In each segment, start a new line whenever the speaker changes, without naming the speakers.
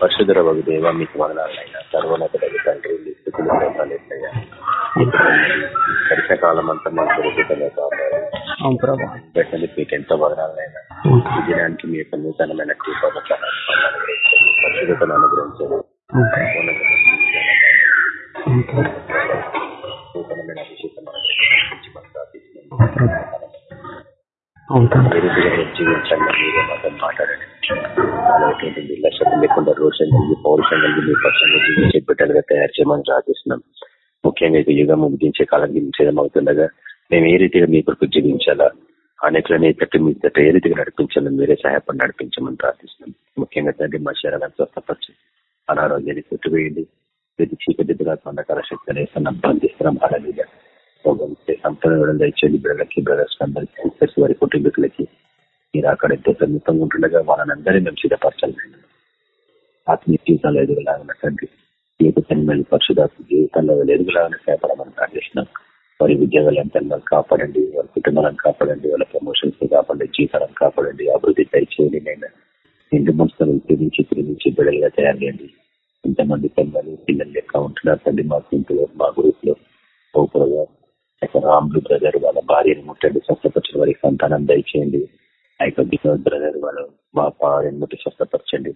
పరిశుధర వగు దేవ మీకు వదనాలైనా సర్వోన్నతుడగు తండ్రి మీ స్థితిలో ఎట్లయ్యా వర్షకాలం అంతా మాకు దొరుకుతుందో కావాలి
అవును ప్రభా
పెట్టండి మీకు ఎంతో వదనాలైనా ఈ దినానికి మీ యొక్క నూతనమైన కృపను పరిశుభ్రతను అనుగ్రహించండి నూతనమైన అభిషేకం అనుగ్రహించి మనం ప్రార్థిస్తున్నాం.
అవును తండ్రి
ఏ రీతిగా మీరు జీవించండి మీరే మాతో మాట్లాడండి అలాంటి లేకుండా రోషన్ కలిగి పౌరుషం కలిగి మీ పక్షంగా జీవించే బిడ్డలుగా తయారు చేయమని ప్రార్థిస్తున్నాం ముఖ్యంగా ఇక యుగం ముగించే కాలం జీవించడం అవుతుండగా మేము ఏ రీతిగా మీ కొరకు జీవించాలా? అనేకులని తట్టు మీ తట్టు ఏ రీతిగా నడిపించాలని మీరే సహాయపడి నడిపించమని ప్రార్థిస్తున్నాం. ముఖ్యంగా తండ్రి మా శరీరాలను స్వస్థపరచు అనారోగ్యాన్ని చుట్టువేయండి ప్రతి చీకటిగా కొండకాల శక్తి వేస్తున్నాం బంధిస్తున్నాం. అలాగే సంపూర్ణ దయచేయండి. బిడ్డలకి బ్రదర్స్ అందరికీ వారి కుటుంబీకులకి. మీరు అక్కడ ఎంతో సమీపంగా ఉంటుండగా వాళ్ళని అందరినీ మేము సిద్ధపరచాలి. ఆత్మీయ జీవితంలో ఎదుగులాగిన తండ్రి జీవితం తన్మేలు పరిశుధాత్మ జీవితంలో ఎదుగులాగిన సేపడమని ప్రార్థిస్తున్నాం. వారి ఉద్యోగాలను కాపాడండి వారి కుటుంబాలను కాపాడండి వాళ్ళ ప్రమోషన్స్ కాపాడండి జీతాలను కాపాడండి అభివృద్ధి దయచేయండి నేను ఇంటి మనసులను తిరిగి తిరిగి బిడ్డలుగా తయారు చేయండి. ఇంతమంది పిల్లలు పిల్లలు లెక్క ఉంటున్నారు తండ్రి మా ఇంట్లో మా గ్రూప్లో ఓపురగా రాములు బ్రదర్ వాళ్ళ భార్యను ముట్టండి స్వస్థపరిచిన వారికి సంతానం దయచేయండి. ఆ యొక్క బ్రదర్ వాళ్ళు మా భార్యను ముట్టి స్వస్థపరచండి.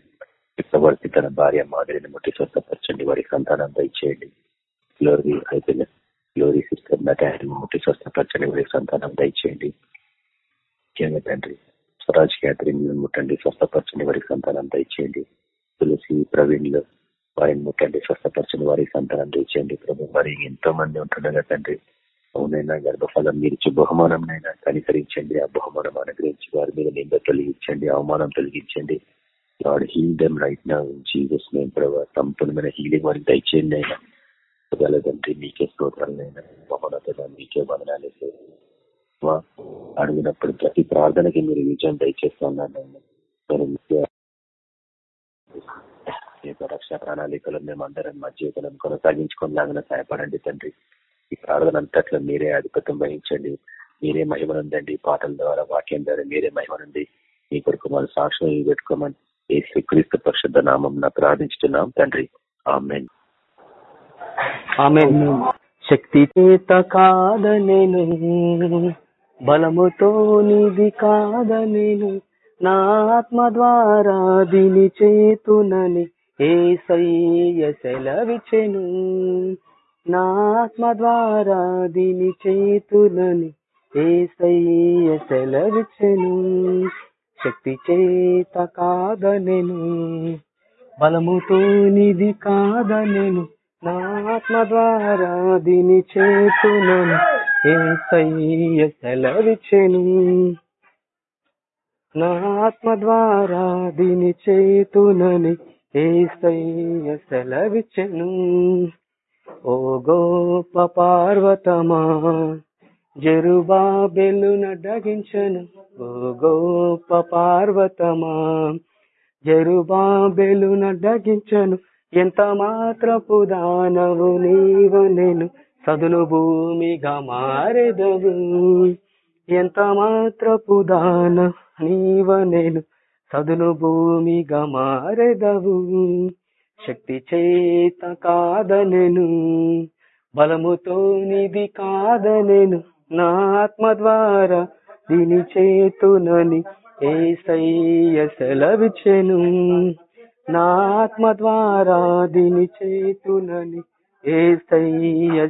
వారికి తన భార్య మాదిరిని ముట్టి స్వస్థపరచండి. వారికి సంతానం దయచేయండి గ్లోరీ అయిపోయిన గ్లోరీ సిస్టర్ నటాన్ని ముట్టి స్వస్థపరచండి. వారికి సంతానం దయచేయండి ముఖ్యంగా తండ్రి స్వరాజ్ క్యాథరిన్ ముట్టండి. స్వస్థపరచండి. వారికి సంతానం దయచేయండి తులసి ప్రవీణ్లు వారిని ముట్టండి. స్వస్థపరచండి. వారికి సంతానం దయచేయండి ప్రభు వారి ఎంతో మంది ఉంటుండగా తండ్రి అవునైనా గర్భఫలం మీరు ఇచ్చే బహుమానం కనికరించండి. ఆ బహుమానం అనుగ్రహించి వారి మీద నింద తొలగించండి. అవమానం తొలగించండి. లాడ్ హీల్ దెమ్ రైట్ నా జీసస్ నేమ్ ప్రభావ సంపూర్ణమైన హీలింగ్ వారికి దయచేయండి అయినా. తండ్రి మీకే స్తోత్రాలైనా మహోన్నత మీకే వదనాలేసే అడిగినప్పుడు ప్రతి ప్రార్థనకి మీరు విజయం దయచేస్తున్నారు రక్షణ ప్రణాళికలు మేము అందరం మా జీవితం కొనసాగించుకునేలాగా సహాయపడండి తండ్రి. ఈ ప్రార్థన అంతట్లో మీరే అధిపత్యం వహించండి. మీరే మహిమనుందండి. పాటల ద్వారా వాక్యం ద్వారా మీరే మహిమనుంది. మీ కొరకు మన సాక్ష్యం పెట్టుకోమని ఏ శ్రీక్రీస్తు పరిశుద్ధ నామం ప్రార్థించుతున్నాం తండ్రి ఆమెన్.
ఆమె శక్తి చేత కాదనేను బలముతో నిధి కాదనేను నా ఆత్మ ద్వారా దీని చేతునని ఏ సయ్య సెలవిచెను నా ఆత్మ ద్వారా దీని చేతునని ఏ సయ్య సెలవిచెను శక్తి చేత కాదనెను బలముతో నిధి కాదనేను నా ఆత్మ ద్వారా దీని చేతునను ఏ నాత్మ నా ఆత్మ ద్వారా దీని చేతునని ఏ సయ్య ఓ గోప పార్వతమా జరుబా డగించను ఓ గోప పార్వతమా. జరుబా డగించను ఎంత మాత్రపు దానవు నీవు నేను సదును భూమిగా మారెదవు. ఎంత మాత్రపు దాన నీవ నేను సదును భూమిగా మారెదవు. శక్తి చేత కాదనెను బలముతో నిధి కాదనెను నా ఆత్మ ద్వారా దీని చేతునని ఏ సయ్య నా ఆత్మ ద్వారా దీని చేతునని ఏ సయ్య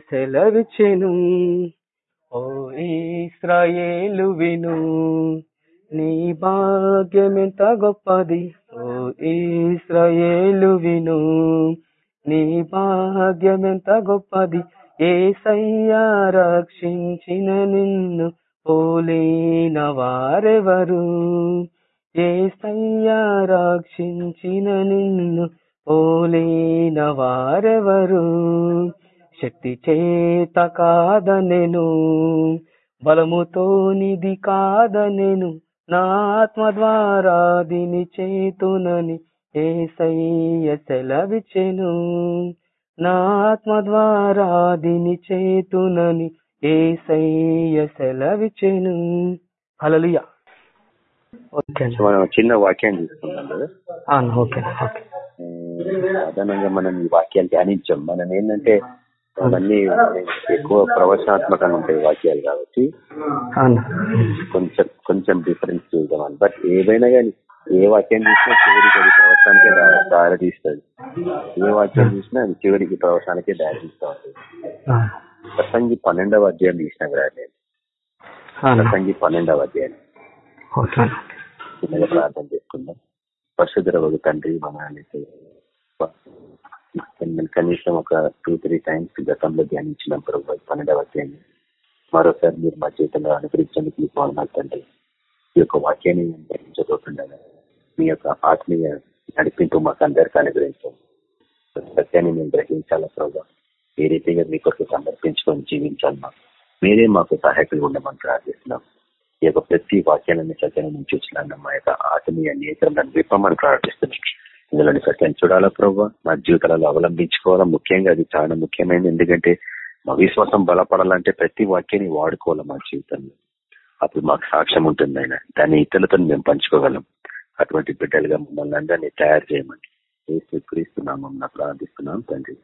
ఓ ఇస్రాయేలు విను నీ భాగ్యం ఎంత గొప్పది. ఓ ఇస్రాయేలు విను నీ భాగ్యం ఎంత గొప్పది. ఏసయ్యా రక్షించిన నిన్ను పోలేన వారెవరు ఏసయ్యా రక్షించిన నిన్ను పోలేన వారెవరు శక్తి చేత కాదనెను బలముతోనిది కాదనెను నా ఆత్మ ద్వారా దీని చేతునని ఏసయ్య సెలవిచెను నా ఆత్మ ద్వారా దీని చేతునని ఏ సయ్య సెలవిచెను హలలుయ ఓకే
మనం చిన్న కదా
అవును ఓకే ఓకే.
సాధారణంగా మనం ఈ వాక్యాలు ధ్యానించాం. మనం ఏంటంటే అవన్నీ ఎక్కువ ప్రవచనాత్మకంగా ఉంటాయి వాక్యాలు కాబట్టి కొంచెం కొంచెం డిఫరెన్స్ చూద్దాం. బట్ ఏదైనా కానీ ఏ వాక్యం చూసినా చివరికి అది ప్రవచనానికే దారి తీస్తుంది. ఏ వాక్యం చూసినా అది చివరికి ప్రవచనానికే దారి తీస్తూ ఉంటుంది. ప్రసంగి పన్నెండవ అధ్యాయం తీసిన నేను
అవును?
ప్రసంగి పన్నెండవ అధ్యాయం. చిన్నగా ప్రార్థన చేసుకుందాం. పరిశుద్ధ ఒక తండ్రి మనానికి కనీసం ఒక టూ త్రీ టైమ్స్ గతంలో ధ్యానించిన ప్రభు పన్నెండవ అధ్యాయం. మరోసారి మీరు మా జీవితంలో అనుగ్రహించేందుకు మీకు వందనాలు తండ్రి. ఈ యొక్క వాక్యాన్ని మేము మీ యొక్క ఆత్మీయ నడిపింపు మాకు అందరికీ అనుగ్రహించాం సత్యాన్ని మేము గ్రహించాలా ప్రభావ ఏ రీతిగా మీ కొరకు సమర్పించుకొని జీవించాలి మాకు? మీరే మాకు సహాయకులు ఉండమని ప్రార్థిస్తున్నాం. ఈ యొక్క ప్రతి వాక్యాలను సత్యాన్ని మేము మా యొక్క ఆత్మీయ నేత్రం విప్పమని ప్రార్థిస్తున్నాం. ఇందులోని సత్యాన్ని చూడాలా ప్రభావ మా జీవితాలలో అవలంబించుకోవాలా? ముఖ్యంగా అది చాలా ముఖ్యమైనది. ఎందుకంటే మా విశ్వాసం బలపడాలంటే ప్రతి వాక్యాన్ని వాడుకోవాలి మా జీవితంలో. అప్పుడు మాకు సాక్ష్యం ఉంటుంది ఆయన దాన్ని ఇతరులతో మేము పంచుకోగలం. అటువంటి బిడ్డలుగా మమ్మల్ని అందరినీ తయారు చేయమని క్రీస్తున్నామం ప్రార్థిస్తున్నాం తండ్రి.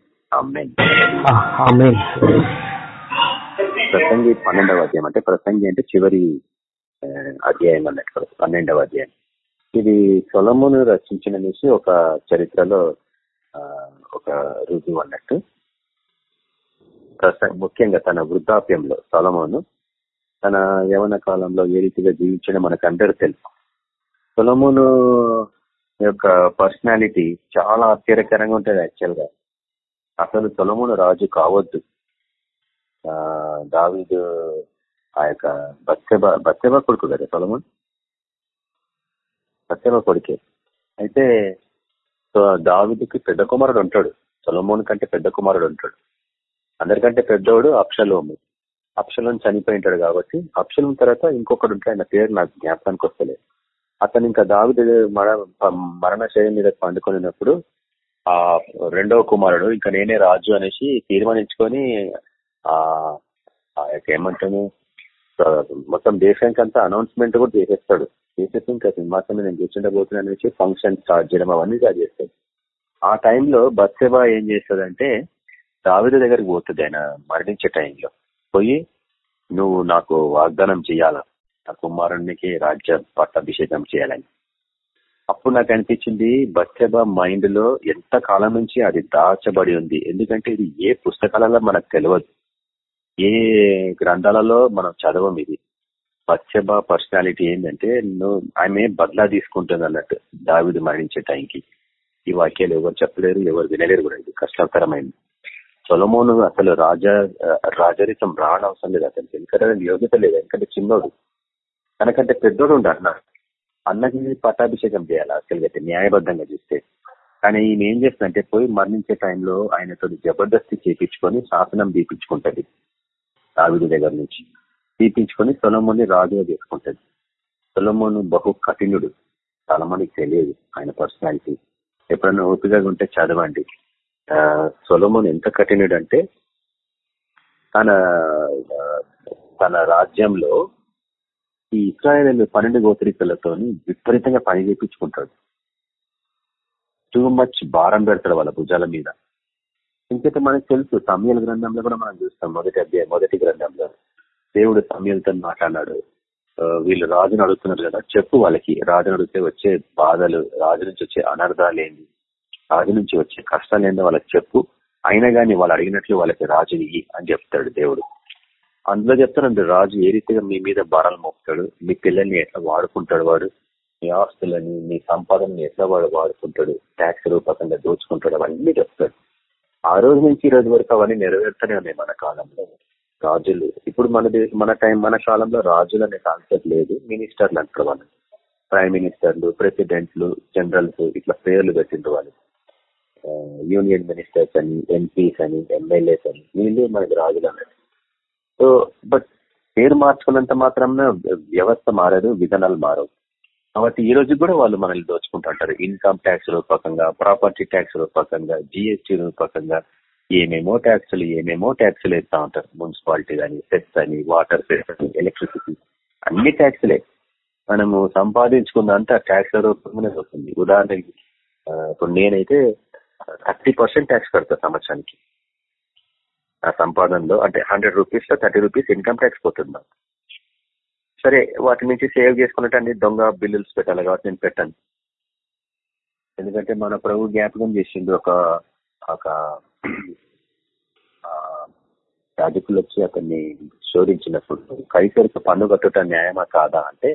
ప్రసంగి పన్నెండవ అధ్యాయం. అంటే ప్రసంగి అంటే చివరి అధ్యాయం అన్నట్టు. పన్నెండవ అధ్యాయం. ఇది సొలమును రచించిన నుంచి ఒక చరిత్రలో ఒక రుజువు అన్నట్టు. ముఖ్యంగా తన వృద్ధాప్యంలో సొలమును తన యవన కాలంలో ఏ రీతిగా జీవించడం మనకు అందరూ తెలుసు. సొలమును యొక్క పర్సనాలిటీ చాలా ఆశ్చర్యకరంగా ఉంటుంది యాక్చువల్గా అసలు సొలమును రాజు కావద్దు. దావీదు ఆ యొక్క బత్సెబ బత్సెబ కొడుకు కదా సొలమున్? బత్సెబ కొడుకే. అయితే సో పెద్ద కుమారుడు ఉంటాడు. సొలమోన్ కంటే పెద్ద కుమారుడు ఉంటాడు. అందరికంటే పెద్దోడు అప్షలోము అప్షలం చనిపోయి ఉంటాడు కాబట్టి అప్షలం తర్వాత ఇంకొకడు ఉంటాడు ఆయన పేరు నాకు జ్ఞాపకానికి వస్తలేదు. అతను ఇంకా దావిద మర మరణ శైలి మీద పండుకొనినప్పుడు ఆ రెండవ కుమారుడు ఇంకా నేనే రాజు అనేసి తీర్మానించుకొని ఆ యొక్క ఏమంటాము మొత్తం దేశానికి అంతా అనౌన్స్మెంట్ కూడా చేసేస్తాడు. చేసేసి ఇంకా సింహాసనం నేను కూర్చుండబోతున్నాను అనేసి ఫంక్షన్ స్టార్ట్ చేయడం అవన్నీ స్టార్ట్ చేస్తాడు. ఆ టైంలో బత్సెబా ఏం చేస్తుందంటే దావిద దగ్గరికి పోతుంది ఆయన మరణించే టైంలో పోయి నువ్వు నాకు వాగ్దానం చేయాలా? నా కుమారునికి రాజ్య పట్టాభిషేకం చేయాలని. అప్పుడు నాకు అనిపించింది బత్యబ మైండ్లో ఎంత కాలం నుంచి అది దాచబడి ఉంది. ఎందుకంటే ఇది ఏ పుస్తకాలలో మనకు తెలియదు ఏ గ్రంథాలలో మనం చదవం ఇది. బత్యబ పర్సనాలిటీ ఏంటంటే నువ్వు ఆమె బదలా తీసుకుంటుంది అన్నట్టు దావిది మరణించే టైంకి. ఈ వాక్యాలు ఎవరు చెప్పలేరు ఎవరు వినలేరు కూడా. ఇది కష్టకరమైంది సొలమోను అసలు రాజా రాజరికం రావడం లేదు అతనికి ఎందుకంటే యోగ్యత లేదు. ఎందుకంటే చిన్నోడు. తనకంటే పెద్దోడు ఉండు అన్న. అన్నకి పట్టాభిషేకం చేయాలి అసలు అయితే న్యాయబద్ధంగా చూస్తే. కానీ ఈయన ఏం చేస్తుందంటే పోయి మరణించే టైంలో ఆయనతో జబర్దస్తి చేపించుకొని శాసనం తీపించుకుంటది. ఆవిడ దగ్గర నుంచి. తీపించుకొని సొలమోని రాజుగా చేసుకుంటది. సొలమోను బహు కఠినుడు. చాలా మందికి తెలియదు ఆయన పర్సనాలిటీ. ఎప్పుడన్నా ఓపికగా ఉంటే చదవండి. సొలమోన్ ఎంత కఠినుడు అంటే తన తన రాజ్యంలో ఈ ఇస్రాయల్ పన్నెండు గోత్రికలతో విపరీతంగా పని చేయించుకుంటాడు టూ మచ్ భారం పెడతాడు వాళ్ళ భుజాల మీద. ఇంకైతే మనకు తెలుసు సమయాల గ్రంథంలో కూడా మనం చూస్తాం మొదటి అధ్యాయం మొదటి గ్రంథంలో. దేవుడు సమయాలతో మాట్లాడినాడు. వీళ్ళు రాజును అడుగుతున్నారు కదా చెప్పు వాళ్ళకి. రాజును అడిగితే వచ్చే బాధలు రాజు నుంచి వచ్చే అనర్థాలు ఏంటి? రాజు నుంచి వచ్చే కష్టాలు ఏందో వాళ్ళకి చెప్పు. అయినా కానీ వాళ్ళు అడిగినట్లు వాళ్ళకి రాజుని ఇయ్యి అని చెప్తాడు దేవుడు. అందులో చెప్తానండి రాజు ఏ రీతిగా మీ మీద భారాలు మోపుతాడు? మీ పిల్లల్ని ఎట్లా వాడుకుంటాడు వాడు? మీ ఆస్తులని మీ సంపాదనని ఎట్లా వాడు వాడుకుంటాడు? ట్యాక్స్ రూపకంగా దోచుకుంటాడు? అవన్నీ చెప్తాడు. ఆ రోజు నుంచి ఈ రోజు వరకు అవన్నీ నెరవేరుతూనే ఉన్నాయి మన కాలంలో. రాజులు ఇప్పుడు మన మన టైం మన కాలంలో రాజులు అనే కాన్సెప్ట్ లేదు. మినిస్టర్లు అంటారు వాళ్ళు ప్రైమ్ మినిస్టర్లు ప్రెసిడెంట్లు జనరల్స్ ఇట్లా పేర్లు పెట్టిండ్రు వాళ్ళు. యూనియన్ మినిస్టర్స్ అని ఎంపీస్ అని ఎమ్మెల్యేస్ అని వీళ్ళు మనకి రాజులు అన్నట్టు సో బట్ పేరు మార్చుకున్నంత మాత్రం వ్యవస్థ మారదు విధానాలు మారవు. కాబట్టి ఈ రోజు కూడా వాళ్ళు మనల్ని దోచుకుంటుంటారు ఇన్కమ్ ట్యాక్స్ రూపకంగా ప్రాపర్టీ ట్యాక్స్ రూపకంగా జిఎస్టీ రూపకంగా ఏమేమో ట్యాక్సులు ఏమేమో ట్యాక్సులు వేస్తూ ఉంటారు. మున్సిపాలిటీ కానీ సెట్స్ అని వాటర్ సెట్స్ అని ఎలక్ట్రిసిటీ అన్ని ట్యాక్సులే. మనము సంపాదించుకున్నంత ట్యాక్స్ రూపంగానే వస్తుంది. ఉదాహరణకి ఇప్పుడు నేనైతే థర్టీ పర్సెంట్ ట్యాక్స్ కడతా సంవత్సరానికి. ఆ సంపాదనలో అంటే హండ్రెడ్ రూపీస్లో థర్టీ రూపీస్ ఇన్కమ్ ట్యాక్స్ పోతుంది సరే వాటి నుంచి సేవ్ చేసుకున్నట్టు అన్ని దొంగ బిల్లులు పెట్టాలి కాబట్టి నేను పెట్టాను. ఎందుకంటే మన ప్రభు జ్ఞాపకం చేసిండు ఒక ఒక యాజకులు వచ్చి అతన్ని శోధించినప్పుడు కైసరికి పన్ను కట్టుట న్యాయమా కాదా అంటే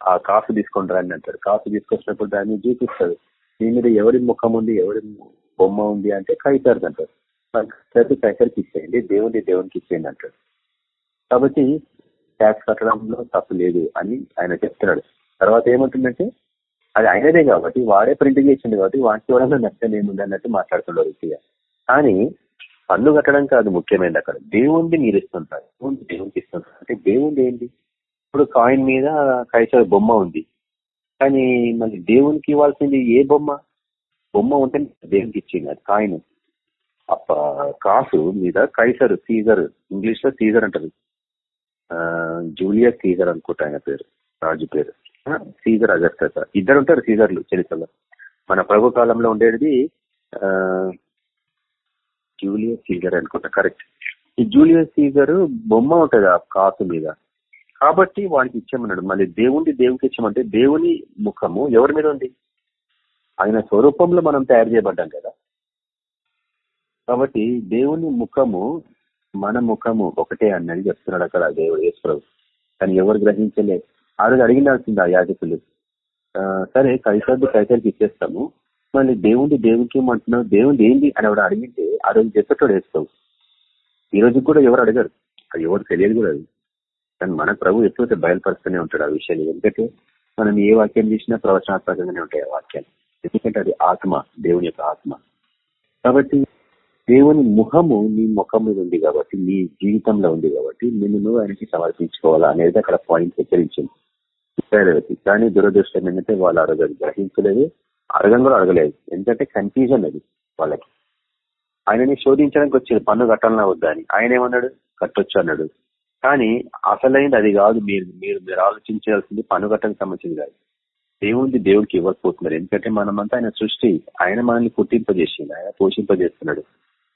ఆ కాసు తీసుకొని రాని అంటాడు కాసు తీసుకొచ్చినప్పుడు దాన్ని చూపిస్తాడు దీని మీద ఎవరి ముఖం ఉంది ఎవరి బొమ్మ ఉంది అంటే కైసరికి అంటారు. కైసరికి కైసరికి ఇచ్చేయండి దేవుడి దేవునికి ఇచ్చేయండి అంటాడు కాబట్టి ట్యాక్స్ కట్టడంలో తప్పు లేదు అని ఆయన చెప్తున్నాడు. తర్వాత ఏమంటుందంటే అది ఆయనదే కాబట్టి వాడే ప్రింట్ చేసిండు కాబట్టి వాటి వల్ల నష్టం ఏముంది అన్నట్టు మాట్లాడుతున్నాడు రీతిగా కానీ పన్ను కట్టడం కాదు ముఖ్యమైనది అక్కడ. దేవుణ్ణి మీరు ఇస్తుంటారు దేవుణ్ణి దేవునికి ఇస్తుంటారు. అంటే దేవుణ్ణి ఏంటి? ఇప్పుడు కాయిన్ మీద కైసర్ బొమ్మ ఉంది. కానీ మళ్ళీ దేవునికి ఇవ్వాల్సింది ఏ బొమ్మ? బొమ్మ ఉంటే దేవునికి ఇచ్చింది అది కాయిన్. అప్ప కాసు మీద కైసర్ సీజర్ ఇంగ్లీష్లో సీజర్ అంటారు జూలియర్ జూలియస్ సీజర్ అనుకుంటా ఆయన పేరు రాజు పేరు. సీజర్ అగస్త ఇద్దరు ఉంటారు సీజర్లు చరిత్రలో. మన ప్రభు కాలంలో ఉండేది జూలియర్ జూలియస్ సీజర్ అనుకుంటా కరెక్ట్. ఈ జూలియస్ సీజర్ బొమ్మ ఉంటుంది ఆ కాసు మీద. కాబట్టి వానికి ఇచ్చామన్నాడు. మళ్ళీ దేవుణ్ణి దేవునికి ఇచ్చామంటే దేవుని ముఖము ఎవరి మీద ఉంది? ఆయన స్వరూపంలో మనం తయారు చేయబడ్డాం కదా. కాబట్టి దేవుని ముఖము మన ముఖము ఒకటే అన్నది చెప్తున్నాడు అక్కడ దేవుడు యేసుప్రభు. కానీ ఎవరు గ్రహించలే? ఆ రోజు అడిగినాల్సింది ఆ యాజకులు. సరే కైసర్ది కైసరికి ఇచ్చేస్తాము. మళ్ళీ దేవుడి దేవునికి ఏమంటున్నావు? దేవుడి ఏంటి అని ఎవరు అడిగితే ఆ రోజు చెప్పేటోడు వేస్తావు ఈ రోజు కూడా ఎవరు అడగరు. అది ఎవరు తెలియదు కూడా అది. కానీ మన ప్రభు ఎప్పుడైతే బయలుపరుస్తూనే ఉంటాడు ఆ విషయాన్ని ఎందుకంటే మనం ఏ వాక్యం చేసినా ప్రవచనాత్మకంగానే ఉంటాయి ఆ వాక్యాలు. ఎందుకంటే అది ఆత్మ దేవుని యొక్క ఆత్మ. కాబట్టి దేవుని ముఖము నీ ముఖం మీద ఉంది కాబట్టి నీ జీవితంలో ఉంది కాబట్టి నిన్ను నువ్వు ఆయనకి సమర్పించుకోవాలా అనేది అక్కడ పాయింట్ హెచ్చరించింది. ఇస్రాయేలీలకి. కానీ దురదృష్టం ఏంటంటే వాళ్ళు అడగదు గ్రహించలేదు అడగం కూడా అడగలేదు. ఎందుకంటే కన్ఫ్యూజన్ అది వాళ్ళకి. ఆయనని శోధించడానికి వచ్చేది పన్ను కట్టాలన్నా వద్దా అని. ఆయన ఏమన్నాడు? కట్టొచ్చు అన్నాడు. కానీ అసలైంది అది కాదు మీరు మీరు మీరు ఆలోచించాల్సింది పన్ను కట్టడానికి సంబంధించింది కాదు. దేవుడిది దేవుడికి ఇవ్వకపోతున్నారు. ఎందుకంటే మనమంతా ఆయన సృష్టి ఆయన మనల్ని పుట్టింపజేసింది ఆయన పోషింపజేస్తున్నాడు.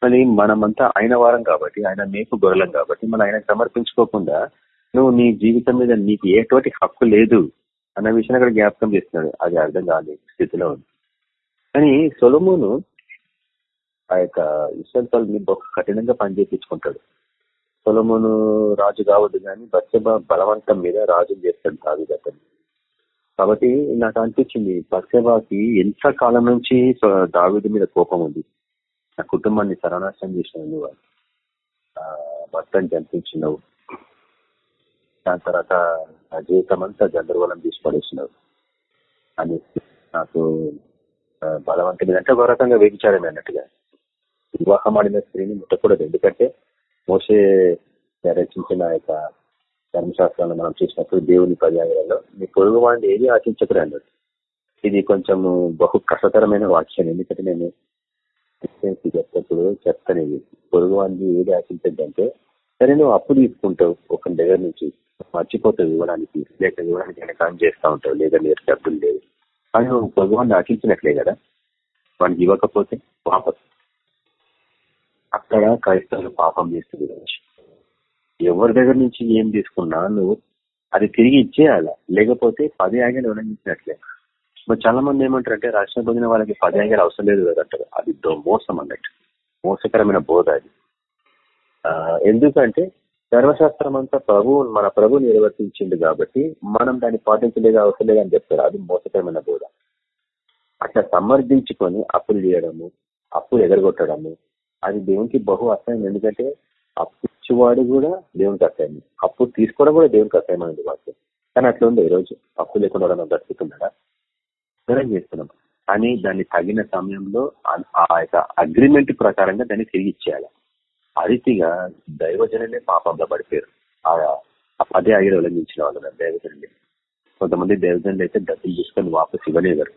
మళ్ళీ మనమంతా ఆయన వారం కాబట్టి ఆయన మేపు గొర్రెలం కాబట్టి మనం ఆయన సమర్పించుకోకుండా నువ్వు నీ జీవితం మీద నీకు ఎటువంటి హక్కు లేదు అన్న విషయాన్ని అక్కడ జ్ఞాపకం చేస్తున్నాడు. అది అర్థం కాని స్థితిలో ఉంది. కానీ సొలమును ఆ యొక్క ఇష్టంతల్ని బహు కఠినంగా పనిచేపించుకుంటాడు. సొలమును రాజు కావద్దు కానీ బత్సెబ బలవంతం మీద రాజు చేస్తాడు కాదు అతను కాబట్టి నాకు అనిపించింది బత్సెబాకి ఎంత కాలం నుంచి దావిడి మీద కోపం ఉంది. నా కుటుంబాన్ని సర్వనాశనం చేసినావు నువ్వు ఆ, భర్తని దాని తర్వాత నా జీవితం అంతా గందరగోళం తీసి పడేసినావు. అని నాకు ఆ, అంటే ఒక రకంగా వేగించాడని అన్నట్టుగా. వివాహం ఆడిన స్త్రీని ముట్టకూడదు. ఎందుకంటే మోసే రచించిన యొక్క ధర్మశాస్త్రాన్ని మనం చూసినప్పుడు దేవుని పర్యాయాలలో మీ పొరుగు వాడిని ఏది ఆశించకరు ఇది కొంచెం బహు కష్టతరమైన వాక్యం. ఎందుకంటే నేను క్రిస్టియన్స్కి చెప్పినప్పుడు చెప్తాను ఇది. పొరుగు వాడిని ఏది ఆశించద్దంటే సరే నువ్వు అప్పు తీసుకుంటావు ఒక దగ్గర నుంచి. మర్చిపోతావు ఇవ్వడానికి. లేక ఇవ్వడానికి ఆయన కాన్ చేస్తూ ఉంటావు. లేదా లేదు డబ్బులు లేదు కానీ నువ్వు పొరుగు వాడిని ఆశించినట్లే కదా. వాడికి ఇవ్వకపోతే వాపస్ అక్కడ క్రైస్తవులు పాపం చేస్తుంది ఎవరి దగ్గర నుంచి ఏం తీసుకున్నా నువ్వు అది తిరిగి ఇచ్చేయాల. లేకపోతే పది ఆజ్ఞలు ఉల్లంఘించినట్లే. మరి చాలా మంది ఏమంటారంటే రక్షణ పొందిన వాళ్ళకి పది ఆజ్ఞలు అవసరం లేదు కదంటారు అది మోసం అన్నట్టు. మోసకరమైన బోధ అది. ఆ, ఎందుకంటే ధర్మశాస్త్రం అంతా ప్రభు మన ప్రభు నిర్వర్తించింది కాబట్టి మనం దాన్ని పాటించలేదు అవసరం లేదని చెప్తారు. అది మోసకరమైన బోధ. అట్లా సమర్థించుకొని అప్పులు చేయడము అప్పులు ఎగరగొట్టడము అది దేవునికి బహు అసహ్యం. ఎందుకంటే అప్పు ఇచ్చేవాడు కూడా దేవునికి అసహ్యం అప్పు తీసుకోవడం కూడా దేవునికి అసహ్యమైనది వాక్యం. కానీ అట్లా ఉంది ఈరోజు. అప్పు లేకుండా ఎవరైనా బ్రతుకుతున్నాడా నిర్ణయం చేస్తున్నాం. కానీ దాన్ని తగిన సమయంలో ఆ- యొక్క అగ్రిమెంట్ ప్రకారంగా దాన్ని తిరిగి ఇచ్చేయాలి. ఆ రీతిగా దైవజనులే పాపంలో పడిపోయారు. ఆ పదే ఐదు ఉల్లంఘించిన వాళ్ళు దైవజనులే. కొంతమంది దైవజనులు అయితే డబ్బులు తీసుకొని వాపస్ ఇవ్వలేవారు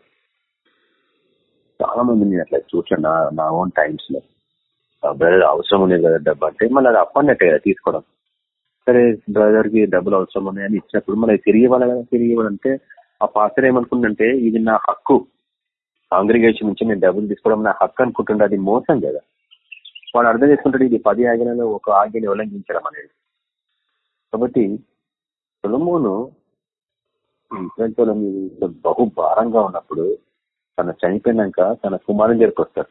చాలా మంది నేను అట్లా చూసాను నా నా ఓన్ టైమ్స్లో. బ్రదర్ అవసరం ఉండేది కదా డబ్బు అంటే మళ్ళీ అది అప్పన్నట్టే కదా తీసుకోవడం. సరే బ్రదర్కి డబ్బులు అవసరం ఉన్నాయని ఇచ్చినప్పుడు మళ్ళీ తిరిగి ఇవ్వాలి కదా తిరిగి ఇవ్వాలంటే ఆ పాస్టర్ ఏమనుకుంటుందంటే ఇది నా హక్కు. కాంగ్రిగేషన్ నుంచి నేను డబ్బులు తీసుకోవడం నా హక్కు అనుకుంటుండే అది మోసం కదా. వాడు అర్థం చేసుకుంటాడు ఇది పది ఆజ్ఞలలో ఒక ఆజ్ఞని ఉల్లంఘించడం అనేది. కాబట్టి తులమును ఇస్రాయల్ బహు భారంగా ఉన్నప్పుడు తన చనిపోయినాక తన కుమారుని దగ్గరికి వస్తాడు.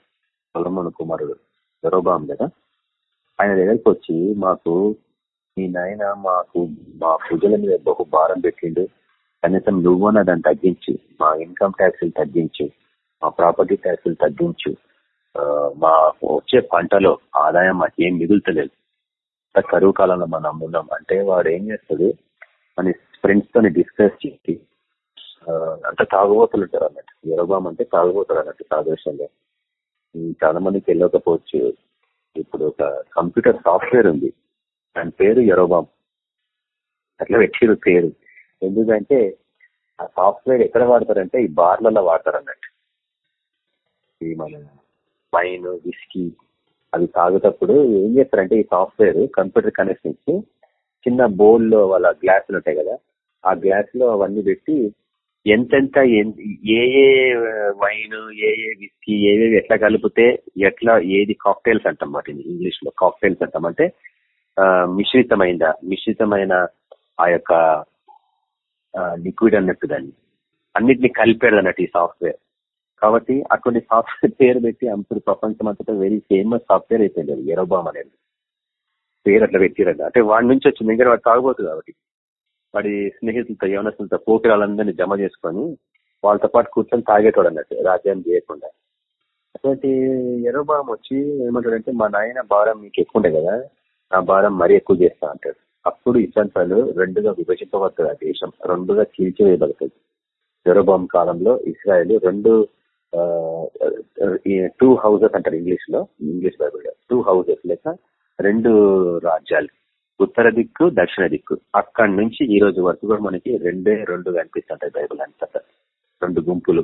సొలమోను కుమారుడు. జరోబాం కదా? ఆయన దగ్గరికి వచ్చి మాకు మీ నాయన మాకు మా పూజల మీద బహు భారం పెట్టిండు. కనీసం నువ్వన్నా దాన్ని తగ్గించు. మా ఇన్కమ్ ట్యాక్స్లు తగ్గించు. మా ప్రాపర్టీ ట్యాక్స్లు తగ్గించు. మా వచ్చే పంటలో ఆదాయం మాకు ఏం మిగులుతలేదు. కరువు కాలంలో మనం ఉన్నాం అంటే వాడు ఏం చేస్తాడు? మన ఫ్రెండ్స్ తోని డిస్కస్ చేసి అంత తాగుబోతులు ఉంటారు అన్నట్టు ఎరోబామ్ అంటే తాగుబోతారు అన్నట్టు సాదృశ్యంగా. చాలా మందికి వెళ్ళకపోవచ్చు. ఇప్పుడు ఒక కంప్యూటర్ సాఫ్ట్వేర్ ఉంది. దాని పేరు ఎరోబామ్ అట్లా పెట్టిరు పేరు. ఎందుకంటే ఆ సాఫ్ట్వేర్ ఎక్కడ వాడతారంటే ఈ బార్లలో వాడతారు అన్నట్టు ఈ మన వైన్ విస్కీ అవి తాగుతప్పుడు ఏం చేస్తారంటే ఈ సాఫ్ట్వేర్ కంప్యూటర్ కనెక్షన్ ఇచ్చి చిన్న బోల్లో వాళ్ళ గ్లాసులు ఉంటాయి కదా ఆ గ్లాస్లో అవన్నీ పెట్టి ఎంతెంత ఏ ఏ వైన్ ఏ ఏ విస్కీ ఏవేవి ఎట్లా కలిపితే ఎట్లా ఏది కాక్టైల్స్ అంటాం వాటిని ఇంగ్లీష్లో కాక్టైల్స్ అంటాం. అంటే మిశ్రితమైన మిశ్రితమైందా? మిశ్రితమైన ఆ యొక్క లిక్విడ్ అన్నట్టు దాన్ని. అన్నిటిని కలిపాడు అన్నట్టు ఈ సాఫ్ట్వేర్. కాబట్టి అటువంటి సాఫ్ట్వేర్ పేరు పెట్టి అప్పుడు ప్రపంచం అంతటా వెరీ ఫేమస్ సాఫ్ట్వేర్ అయిపోయింది ఎరోబామ్ అనేది. పేరు అట్లా పెట్టిరండి అంటే వాడి నుంచి వచ్చి ఇంకా వాడు తాగబోతుంది కాబట్టి. వాడి స్నేహితులతో యవనస్తులతో పోకిరాలందరినీ జమ చేసుకొని వాళ్ళతో పాటు కూర్చొని తాగేటోడు అన్నట్టు రాజ్యం చేయకుండా. అటువంటి ఎరోబాం వచ్చి ఏమంటాడంటే మా నాయన భారం మీకు ఎక్కువ ఉండే కదా నా భారం మరీ ఎక్కువ చేస్తా అంటాడు. అప్పుడు ఇసంతాలు రెండుగా విభజింపబడుతుంది ఆ దేశం రెండుగా చీల్చివేయబడుతుంది. ఎరోబాం కాలంలో ఇస్రాయల్ రెండు టూ హౌసెస్ అంటారు ఇంగ్లీష్లో ఇంగ్లీష్ బైబుల్ టూ హౌజెస్ లేక రెండు రాజ్యాలు. ఉత్తర దిక్కు దక్షిణ దిక్కు. అక్కడి నుంచి ఈ రోజు వరకు కూడా మనకి రెండే రెండు కనిపిస్తుంటాయి బైబుల్ అంతా. రెండు గుంపులు.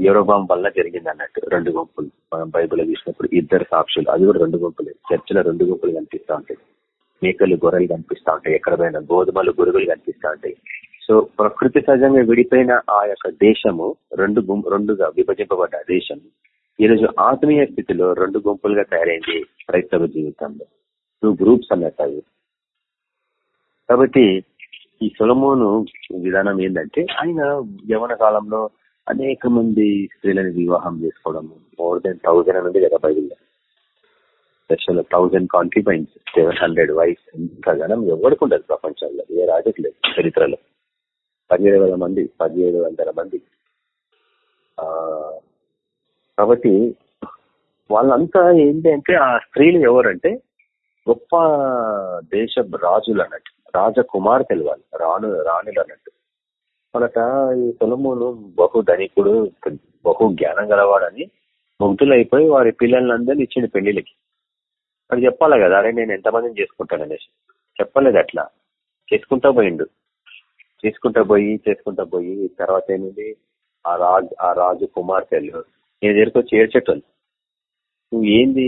యూరోబాం వల్ల జరిగింది అన్నట్టు రెండు గుంపులు మనం బైబుల్ చూసినప్పుడు. ఇద్దరు సాక్షులు. అది కూడా రెండు గుంపులు. చర్చిలో రెండు గుంపులు కనిపిస్తూ ఉంటాయి. మేకలు గొర్రెలు కనిపిస్తూ ఉంటాయి. ఎక్కడ పోయినా గోధుమలు గురుగులు కనిపిస్తూ ఉంటాయి. సో ప్రకృతి సహజంగా విడిపోయిన ఆ యొక్క దేశము రెండు గుం- రెండుగా విభజింపబడ్డ దేశం. ఈరోజు ఆత్మీయ స్థితిలో రెండు గుంపులుగా తయారైంది క్రైస్తవ జీవితంలో. టూ గ్రూప్స్ అన్నట్టు అవి కాబట్టి ఈ సొలమోను విధానం ఏంటంటే ఆయన యవన కాలంలో అనేక మంది స్త్రీలను వివాహం చేసుకోవడం మోర్ దెన్ థౌజండ్ అనేది కదా బైబిల్లో. Special thousand concubines seven hundred wife ఇంకా గణం ఎవరికి ఉండదు ప్రపంచంలో. ఏ రాజుకు లేదు చరిత్రలో. పదిహేడు వేల మంది పదిహేడు వందల మంది. కాబట్టి వాళ్ళంతా ఏంటి అంటే ఆ స్త్రీలు ఎవరంటే గొప్ప దేశ రాజులు అన్నట్టు రాజకుమార్తెలు వాళ్ళు రాణు రాణులు అన్నట్టు మనట ఈ సొలమును బహు ధనికుడు బహు జ్ఞానం గలవాడని ముగ్ధులైపోయి వారి పిల్లలందరినీ ఇచ్చిండు పెళ్ళిళ్ళకి. అది చెప్పాలి కదా అరే నేను ఎంతమందిని చేసుకుంటాను అనేసి. చెప్పలేదు అట్లా. చేసుకుంటా పోయిండు. చేసుకుంటా పోయి చేసుకుంటా పోయి తర్వాత ఏమింది? ఆ రాజు ఆ రాజు కుమార్తెలు నేను దగ్గరకు వచ్చి ఏడ్చేటోళ్ళు. నువ్వు ఏంది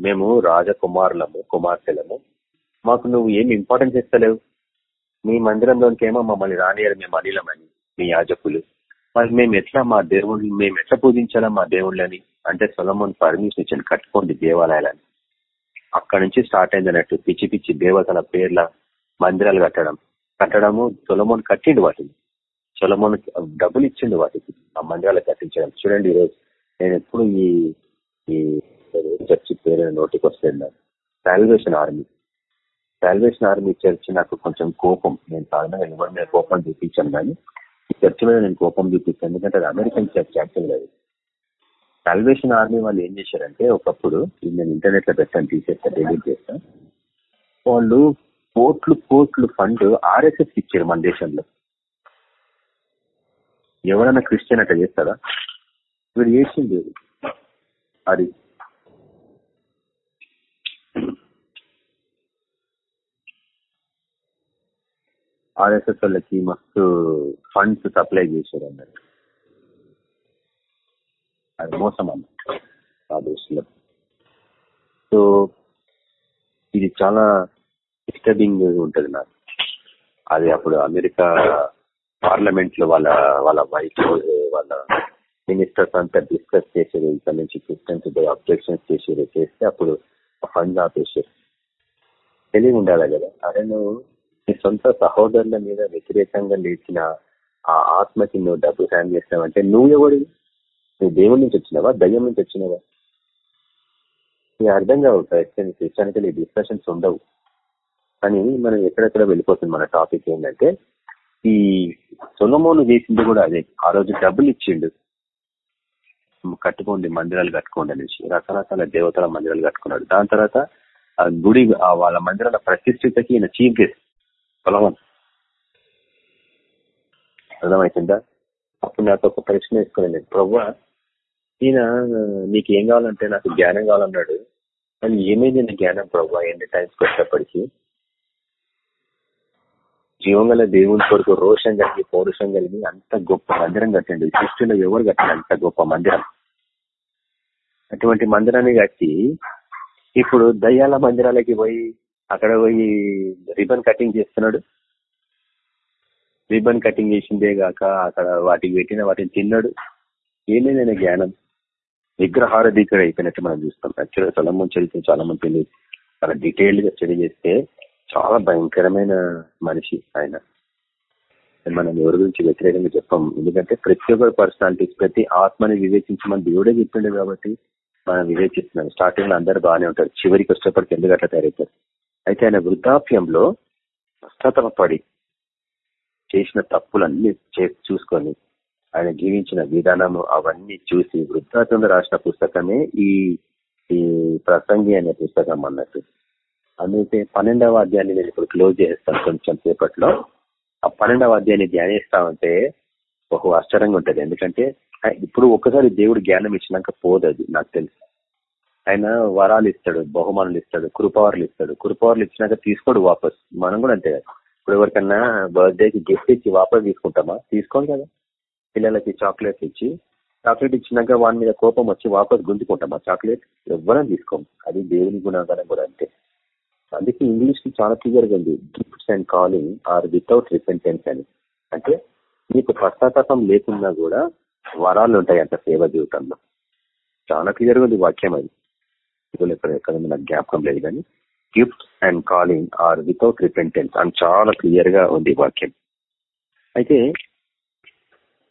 మేము రాజకుమారులము కుమార్తెలము. మాకు నువ్వు ఏమి ఇంపార్టెన్స్ ఇస్తలేవు మీ మందిరంలోనికేమో మమ్మల్ని రానియరు మేము అనిలమని మీ యాజకులు. మరి మేము ఎట్లా మా దేవుళ్ళు మేము ఎట్లా పూజించాలా మా దేవుళ్ళని? అంటే సొలమోన్ పర్మిషన్ ఇచ్చాను కట్టుకోండి దేవాలయాలని. అక్కడ నుంచి స్టార్ట్ అయింది అన్నట్టు పిచ్చి పిచ్చి దేవతల పేర్ల మందిరాలు కట్టడం. కట్టడము సొలమోన్ కట్టిండు వాటిని. సొలమోన్ డబ్బులు ఇచ్చిండు వాటికి ఆ మందిరాలు కట్టించడం. చూడండి ఈరోజు నేను ఎప్పుడు ఈ వస్తుంది చర్చి పేరు నోటికి వస్తుంది Salvation Army Salvation Army church నాకు కొంచెం కోపం. నేను సాధారణంగా ఎవరి మీద కోపం చూపించాను కానీ ఈ చర్చ్ మీద నేను కోపం చూపించాను. ఎందుకంటే అది అమెరికన్ చర్చ్ యాక్చువల్గా అది సాల్వేషన్ ఆర్మీ వాళ్ళు ఏం చేశారంటే ఒకప్పుడు నేను ఇంటర్నెట్లో పెట్టాను తీసేస్తా డిలీట్ చేస్తా. వాళ్ళు కోట్లు కోట్లు ఫండ్ ఆర్ఎస్ఎస్ ఇచ్చారు మన దేశంలో. ఎవరైనా క్రిస్టియన్ అట్లా చేస్తారా? వీడు చేసింది అది ఆర్ఎస్ఎస్ వాళ్ళకి మస్తు ఫండ్స్ సప్లై చేశారు అన్నట్టు అది మోసం అన్నట్టు ఆ దృష్టిలో సో ఇది చాలా డిస్టర్బింగ్ ఉంటుంది నాకు. అది అప్పుడు అమెరికా పార్లమెంట్లో వాళ్ళ వాళ్ళ వైఫ్ వాళ్ళ మినిస్టర్స్ అంతా డిస్కస్ చేసేది ఇక్కడ నుంచి క్రిస్టియన్స్ అబ్జెక్షన్స్ చేసేది చేస్తే అప్పుడు ఫండ్ ఆపేసారు తెలివి ఉండాలి కదా. అరే నువ్వు నీ సొంత సహోదరుల మీద వ్యతిరేకంగా లేచిన ఆ ఆత్మకి నువ్వు డబ్బు సాయం చేసినావంటే నువ్వు ఎవడు నువ్వు దేవుడి నుంచి వచ్చినావా? దయ్యం నుంచి వచ్చినావా? నీ అర్థం కావు క్రిస్టియన్ నీ డిస్కషన్స్ ఉండవు. కానీ మనం ఎక్కడెక్కడ వెళ్ళిపోతుంది మన టాపిక్ ఏంటంటే ఈ సొలమోను చేసింది కూడా అదే. ఆ రోజు డబ్బులు ఇచ్చిండు. కట్టుకోండి మందిరాలు కట్టుకోండి అనేసి రకరకాల దేవతల మందిరాలు కట్టుకున్నాడు. దాని తర్వాత ఆ గుడి ఆ వాళ్ళ మందిరాల ప్రతిష్ఠితకి ఈయన చీఫ్ గెస్ట్ సొలమోన్ అర్థమవుతుందా అప్పుడు నాకు ఒక ప్రశ్న వేసుకుని ప్రవ్వా ఈయన నీకు ఏం కావాలంటే నాకు జ్ఞానం కావాలన్నాడు. కానీ ఏమైంది నీ జ్ఞానం ప్రవ్వా ఎన్ని టైమ్స్కి వచ్చేప్పటికీ? జీవంగల దేవుని కొరకు రోషం కలిగి పౌరుషం కలిగి అంత గొప్ప మందిరం కట్టండి. సృష్టిలో ఎవరు కట్టండి అంత గొప్ప మందిరం. అటువంటి మందిరాన్ని కట్టి ఇప్పుడు దయ్యాల మందిరాలకి పోయి అక్కడ పోయి రిబన్ కటింగ్ చేస్తున్నాడు. రిబన్ కటింగ్ చేసిందే గాక అక్కడ వాటికి పెట్టిన వాటిని తిన్నాడు. ఏమైందైనా జ్ఞానం? విగ్రహారధికుడు అయిపోయినట్టు మనం చూస్తాం. యాక్చువల్గా చాలా చరిత్ర చాలా మంది తెలియదు. చాలా డీటెయిల్డ్గా స్టడీ చేస్తే చాలా భయంకరమైన మనిషి ఆయన. మనం ఎవరి గురించి వ్యతిరేకంగా చెప్పాం. ఎందుకంటే ప్రతి ఒక్క పర్సనాలిటీస్ ప్రతి ఆత్మని వివేచించమని దేవుడే చెప్పిండు కాబట్టి మనం వివేచిస్తున్నాం. స్టార్టింగ్లో అందరు బాగానే ఉంటారు. చివరికి వచ్చేప్పటికి ఎందుకు అట్లా తయారవుతారు? అయితే ఆయన వృద్ధాప్యంలో పశ్చాత్తపడి చేసిన తప్పులన్నీ చూసుకొని ఆయన జీవించిన విధానము అవన్నీ చూసి వృద్ధాప్యంలో రాసిన పుస్తకమే ఈ ఈ ప్రసంగి అనే పుస్తకం అన్నట్టు. అందుకే పన్నెండవ అధ్యాయాన్ని నేను ఇప్పుడు క్లోజ్ చేస్తాను కొంచెం సేపట్లో. ఆ పన్నెండవ అధ్యాయాన్ని ధ్యానిస్తామంటే బహు ఆశ్చర్యంగా ఉంటుంది. ఎందుకంటే ఇప్పుడు ఒక్కసారి దేవుడు జ్ఞానం ఇచ్చినాక పోదది నాకు తెలుసు. ఆయన వరాలు ఇస్తాడు బహుమానులు ఇస్తాడు కృపవారులు ఇస్తాడు. కృపవారులు ఇచ్చినాక తీసుకోడు వాపస్. మనం కూడా అంతే కదా. ఇప్పుడు ఎవరికన్నా బర్త్డేకి గిఫ్ట్ ఇచ్చి వాపస్ తీసుకుంటామా? తీసుకోండి కదా. పిల్లలకి చాక్లెట్స్ ఇచ్చి చాక్లెట్ ఇచ్చినాక వాని మీద కోపం వచ్చి వాపస్ గుంజుకుంటామా? చాక్లెట్ ఎవ్వరం తీసుకోం. అది దేవుని గుణాగారం కూడా అంతే. అందుకే ఇంగ్లీష్కి చాలా క్లియర్గా ఉంది. Gifts and calling are without repentance అని. అంటే నీకు పశ్చాత్తాపం లేకున్నా కూడా వరాలు ఉంటాయి అంత సేవ జీవితంలో. చాలా క్లియర్గా ఉంది వాక్యం అది. ఇప్పుడు ఎక్కడ నాకు జ్ఞాపకం లేదు కానీ gift and calling are without repentance అని చాలా క్లియర్గా ఉంది వాక్యం. అయితే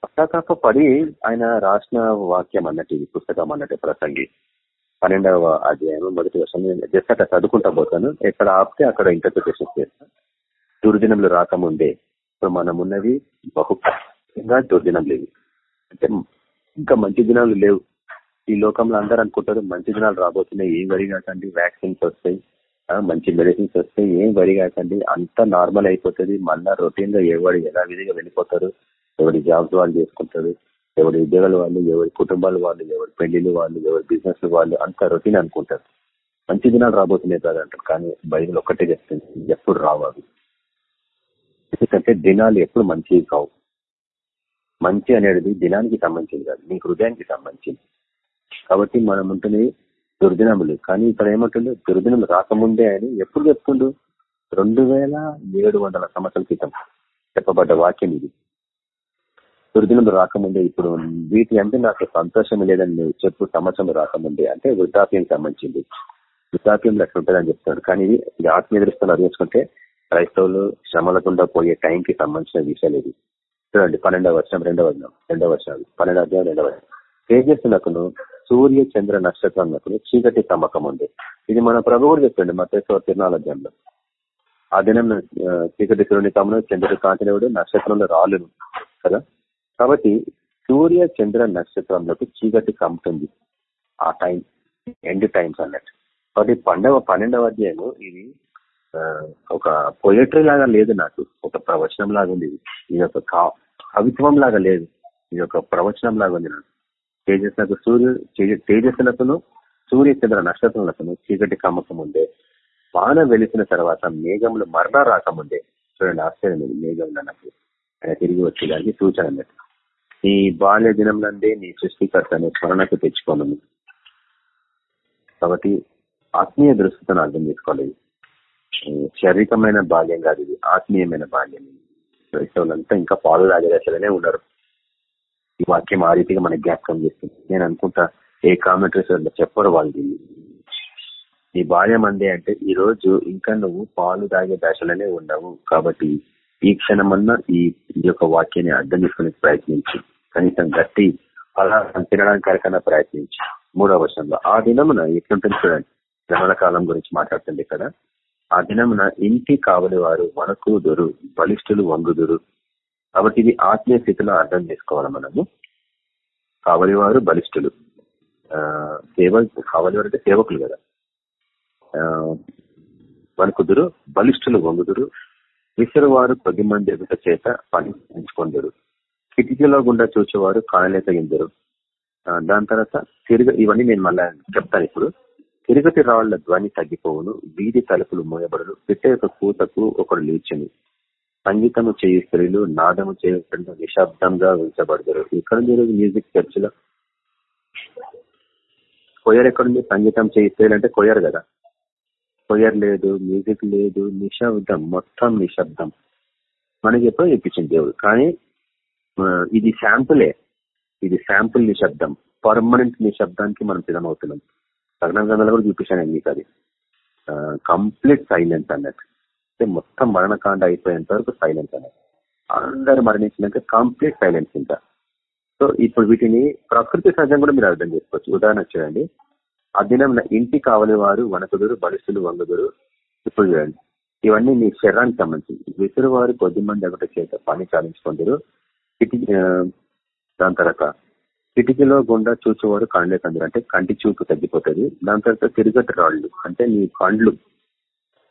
పశ్చాత్తాప పడి ఆయన రాసిన వాక్యం అన్నట్టు ఈ పుస్తకం అన్నట్టు ప్రసంగి పన్నెండవ అధ్యాయం మొదటి వర్షం జస్ట్ అట్లా చదువుకుంటా పోతాను. ఎక్కడ ఆపితే అక్కడ ఇంటర్ప్రిటేషన్ చేస్తాను దుర్దినంలో రాకముందే ఇప్పుడు మనం ఉన్నవి బహు దుర్దినం లేవు. అంటే ఇంకా మంచి దినాలు లేవు. ఈ లోకంలో అందరూ అనుకుంటారు మంచి దినాలు రాబోతున్నాయి ఏం వరి కాకండి వ్యాక్సిన్స్ వస్తాయి మంచి మెడిసిన్స్ వస్తాయి ఏం వరి కాకండి అంతా నార్మల్ అయిపోతుంది మళ్ళా రొటీన్గా ఎవరు ఎలా విధిగా వెళ్ళిపోతారు ఎవరి జాబ్స్ వాళ్ళు చేసుకుంటారు ఎవరి ఉద్యోగాలు వాళ్ళు ఎవరి కుటుంబాలు వాళ్ళు ఎవరి పెళ్ళిళ్ళు వాళ్ళు ఎవరి బిజినెస్ వాళ్ళు అంత రొటీన్ అనుకుంటారు. మంచి దినాలు రాబోతున్నాయి కదా అంటారు కానీ బైబిల్ ఒక్కటే చెప్తుంది ఎప్పుడు రావాలి. ఎందుకంటే దినాలు ఎప్పుడు మంచివి కావు. మంచి అనేది దినానికి సంబంధించింది కాదు మీ హృదయానికి సంబంధించింది. కాబట్టి మనం ఉంటుంది దుర్దినములు. కానీ ఇక్కడ ఏమంటుండే? దుర్దినములు రాకముందే అని ఎప్పుడు చెప్తుండు? రెండు వేల ఏడు వందల సంవత్సరాల క్రితం చెప్పబడ్డ వాక్యం ఇది. దుర్దినములు రాకముందే ఇప్పుడు వీటి అంటే నాకు సంతోషం లేదని నువ్వు చెప్పు సంవత్సరం రాకముందే అంటే వృద్ధాప్యం సంబంధించింది. వృద్ధాప్యంలో ఎట్లా ఉంటుందని చెప్తాడు కానీ ఇది ఆత్మీయ దృష్టిలో అర్థించుకుంటే క్రైస్తవులు శ్రమలకుండా పోయే టైంకి సంబంధించిన విషయాలు ఇది. చూడండి పన్నెండవ వర్షం రెండవ రెండవ వర్షాలు పన్నెండవ అధ్యాయం రెండవ తేజస్సునకును సూర్య చంద్ర నక్షత్రం అన్నప్పుడు చీకటి తమ్మకం ఉంది ఇది మన ప్రభు కూడా చెప్పండి మతేశ్వర తిరునాలధ్యాయంలో ఆ దినం చీకటి సూర్యుని తమను చంద్రుడు కాంతినేవుడు నక్షత్రంలో రాలును కదా? కాబట్టి సూర్య చంద్ర నక్షత్రంలోకి చీకటి కమ్ముతుంది ఆ టైం ఎండ్ టైమ్స్ అన్నట్టు. కాబట్టి పండవ పన్నెండవ అధ్యాయం ఇది ఒక పొయట్రీ లాగా లేదు నాకు. ఒక ప్రవచనం లాగా ఉంది ఇది ఒక కవిత్వం లాగా లేదు. ఇది ఒక ప్రవచనం లాగా ఉంది నాకు. తేజస్సులకు సూర్యు తేజస్సులకును సూర్య చంద్ర నక్షత్రములకును చీకటి కమ్మకం వాన వెలిసిన తర్వాత మేఘములు మరణ రాకముందే. చూడండి ఆశ్చర్యం మేఘం నాకు ఆయన తిరిగి వచ్చేదానికి సూచన అన్నట్టు నీ బాల్య దినం నందే నీ సృష్టికర్తను స్మరణకు తెచ్చుకోను కాబట్టి ఆత్మీయ దృష్టితో అర్థం చేసుకోలేదు. శారీరకమైన బాల్యం కాదు ఇది. ఆత్మీయమైన బాల్యం క్రైస్తవులంతా ఇంకా పాలు తాగేదశలోనే ఉన్నారు. ఈ వాక్యం ఆ రీతిగా మనకి జ్ఞాపకం చేస్తుంది. నేను అనుకుంటా ఏ కామెంటరీస్ చెప్పరు వాళ్ళు దీన్ని. ఈ బాల్యం అందే అంటే ఈ రోజు ఇంకా నువ్వు పాలు తాగే దశలోనే ఉండవు. కాబట్టి ఈ క్షణమన్నా ఈ యొక్క వాక్యాన్ని అర్థం చేసుకునే ప్రయత్నించి. కనీసం గట్టి అలా తినడానికి కరకన్నా ప్రయత్నించి. మూడవ వర్షంలో ఆ దినమున ఎట్లుంటుంది చూడండి. శ్రమల కాలం గురించి మాట్లాడుతుంది కదా ఆ దినమున ఇంటి కావలి వారు వనకుదురు బలిష్ఠులు వంగుదురు కాబట్టి ఇది ఆత్మీయ స్థితిలో అర్థం చేసుకోవాలి మనము. కావలి వారు బలిష్ఠులు సేవ కావలి వారు అంటే సేవకులు కదా. వణుకుదురు బలిష్ఠులు వంగుదురు విసిరువారు కొద్ది మంది ఎదుట చేత పని పెంచుకుందరు కిటికీలో గుండా చూచేవారు కానలేక ఇందరు. దాని తర్వాత తిరుగు ఇవన్నీ నేను మళ్ళా చెప్తాను ఇప్పుడు. తిరుగతి రాళ్ళ ధ్వని తగ్గిపోవును వీధి తలుపులు మోయబడును పిట్ట యొక్క కూతకు ఒకడు లేచని సంగీతము చేయి స్త్రీలు నాదము చేయకుండా నిశ్శబ్దంగా ఉంచబడతారు. ఇక్కడ ఈరోజు మ్యూజిక్ చర్చిలో కొయ్యర్ ఎక్కడుంది సంగీతం చేయి స్త్రీలు అంటే కొయ్యర్ కదా? కొయ్యర్ లేదు మ్యూజిక్ లేదు నిశ్శబ్దం మొత్తం నిశ్శబ్దం. మనకి ఎప్పుడో చెప్పించింది దేవుడు. కానీ ఇది శాంపులే ఇది శాంపుల్ నిశ్శబ్దం. పర్మనెంట్ నిశ్శబ్దానికి మనం సిద్ధమవుతున్నాం. సగనం గంధలు కూడా చూపించాను మీకు అది. కంప్లీట్ సైలెన్స్ అన్నట్టు. చూస్తే మొత్తం మరణకాండ అయిపోయేంత వరకు సైలెన్స్ అన్నట్టు అందరు మరణించినాక కంప్లీట్ సైలెన్స్ ఇంకా. సో ఇప్పుడు వీటిని ప్రకృతి సహజం కూడా మీరు అర్థం చేసుకోవచ్చు. ఉదాహరణ చూడండి. ఆ దినం ఇంటి కావలి వారు వనకుదురు బలుసులు వంగుదురు ఇప్పుడు చూడండి. ఇవన్నీ మీ శరీరానికి సంబంధించి విసురు వారు కొద్ది మంది ఒకటి చేత పని చాలించుకుందరు దాని తర్వాత కిటికీలో గుండా చూచేవారు కండ్లే కందరు అంటే కంటి చూపు తగ్గిపోతుంది. దాని తర్వాత తిరుగటి రాళ్ళు. అంటే నీ కండ్లు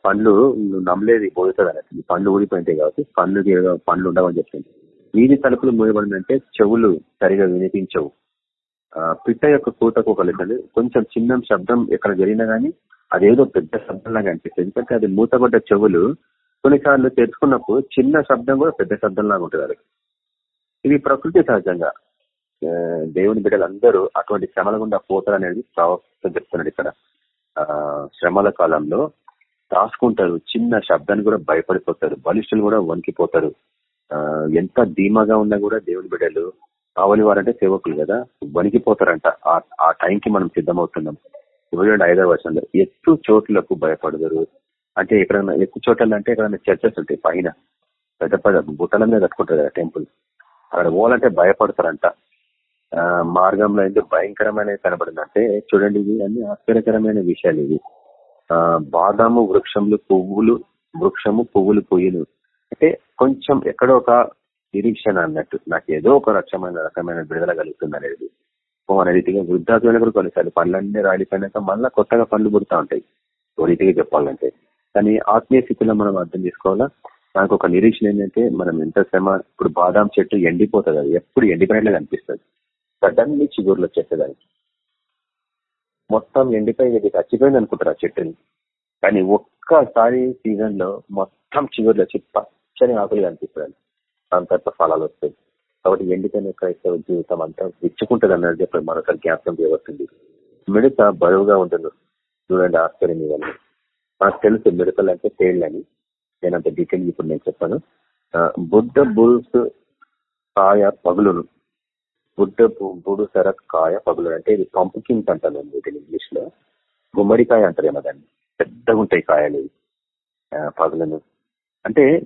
పండ్లు నువ్వు నమ్మలేదు పోతుంది అన్నట్టు పండ్లు ఊడిపోయింటాయి కాబట్టి పండ్లు పండ్లు ఉండవని చెప్పింది. వీధి తలుపులు మూయబడిందంటే చెవులు సరిగా వినిపించవు. పిట్ట యొక్క కూతకు ఒక లెక్కలు. కొంచెం చిన్న శబ్దం ఎక్కడ జరిగినా గానీ అదేదో పెద్ద శబ్దంలాగా అనిపిస్తుంది. ఎందుకంటే అది మూతబడ్డ చెవులు కొన్నిసార్లు తెరుచుకున్నప్పుడు చిన్న శబ్దం కూడా పెద్ద శబ్దంలాగా ఉంటుంది అది ఇది ప్రకృతి సహజంగా. దేవుని బిడ్డలందరూ అటువంటి శ్రమల గుండా పోతారనేది ప్రవక్త చెప్తున్నాడు ఇక్కడ. శ్రమల కాలంలో దాసుకుంటారు చిన్న శబ్దాన్ని కూడా భయపడిపోతారు బలిష్ఠులు కూడా వణికిపోతారు. ఎంత ధీమాగా ఉన్నా కూడా దేవుని బిడ్డలు కావలి వారంటే సేవకులు కదా? వణికిపోతారంట. ఆ టైంకి మనం సిద్ధమవుతున్నాం. ఇవ్వండి ఐదవ వర్షంలో ఎత్తు చోట్లకు భయపడదరు. అంటే ఎక్కడన్నా ఎక్కువ చోట్ల అంటే ఎక్కడన్నా చర్చస్ ఉంటాయి పైన. పెద్ద పెద్ద బుట్టల మీద కట్టుకుంటారు కదా టెంపుల్. అక్కడ పోవాలంటే భయపడతారంట. మార్గంలో ఎందుకు భయంకరమైన కనబడింది అంటే చూడండి ఇవి అన్ని ఆశ్చర్యకరమైన విషయాలు ఇవి. బాదాము వృక్షములు పువ్వులు వృక్షము పువ్వులు పోయిను. అంటే కొంచెం ఎక్కడో ఒక నిరీక్షణ అన్నట్టు. నాకు ఏదో ఒక రక్షమైన రకమైన విడుదల కలుగుతుంది అనేది. మన రీతిగా వృద్ధాత్మైన కూడా కొన్నిసార్లు పనులన్నీ రాలిపోయినాక మళ్ళీ కొత్తగా పనులు పుడతా ఉంటాయి. ఓ రీతిగా చెప్పాలంటే. కానీ ఆత్మీయ స్థితిలో మనం అర్థం చేసుకోవాలా? నాకు ఒక నిరీక్షణ ఏంటంటే మనం ఎంత శ్రమ ఇప్పుడు బాదాం చెట్టు ఎండిపోతుంది అది. ఎప్పుడు ఎండిపోయినట్లే అనిపిస్తుంది సడన్లీ చిగురులు వచ్చేసేదానికి మొత్తం ఎండిపోయి ఇది చచ్చిపోయింది అనుకుంటారు ఆ చెట్టుని. కానీ ఒక్కసారి సీజన్లో మొత్తం చివరిలో వచ్చి పచ్చని ఆకులు కనిపిస్తుంది అంతర్త ఫలాలు వస్తాయి. కాబట్టి ఎండిపోయిన క్రైస్తవ జీవితం అంతా విచ్చుకుంటుంది అన్నది చెప్పి మరొక జ్ఞాపకం చేయబడుతుంది మిడత బరువుగా ఉంటుంది. చూడండి ఆశ్చర్యం ఇవన్నీ. నాకు తెలుసు మిడతలు అంటే తేళ్ళని నేను అంత డీటెయిల్ ఇప్పుడు నేను చెప్పాను. బుద్ధ బుల్స్ కాయ పగులును. బుడ్డ బుడు సరకాయ పగులు అంటే ఇది పంపుకిన్స్ అంటాను వీటిని ఇంగ్లీష్లో. గుమ్మడికాయ అంటారేమో దాన్ని. పెద్దగా ఉంటాయి కాయలు. పగులను. అంటే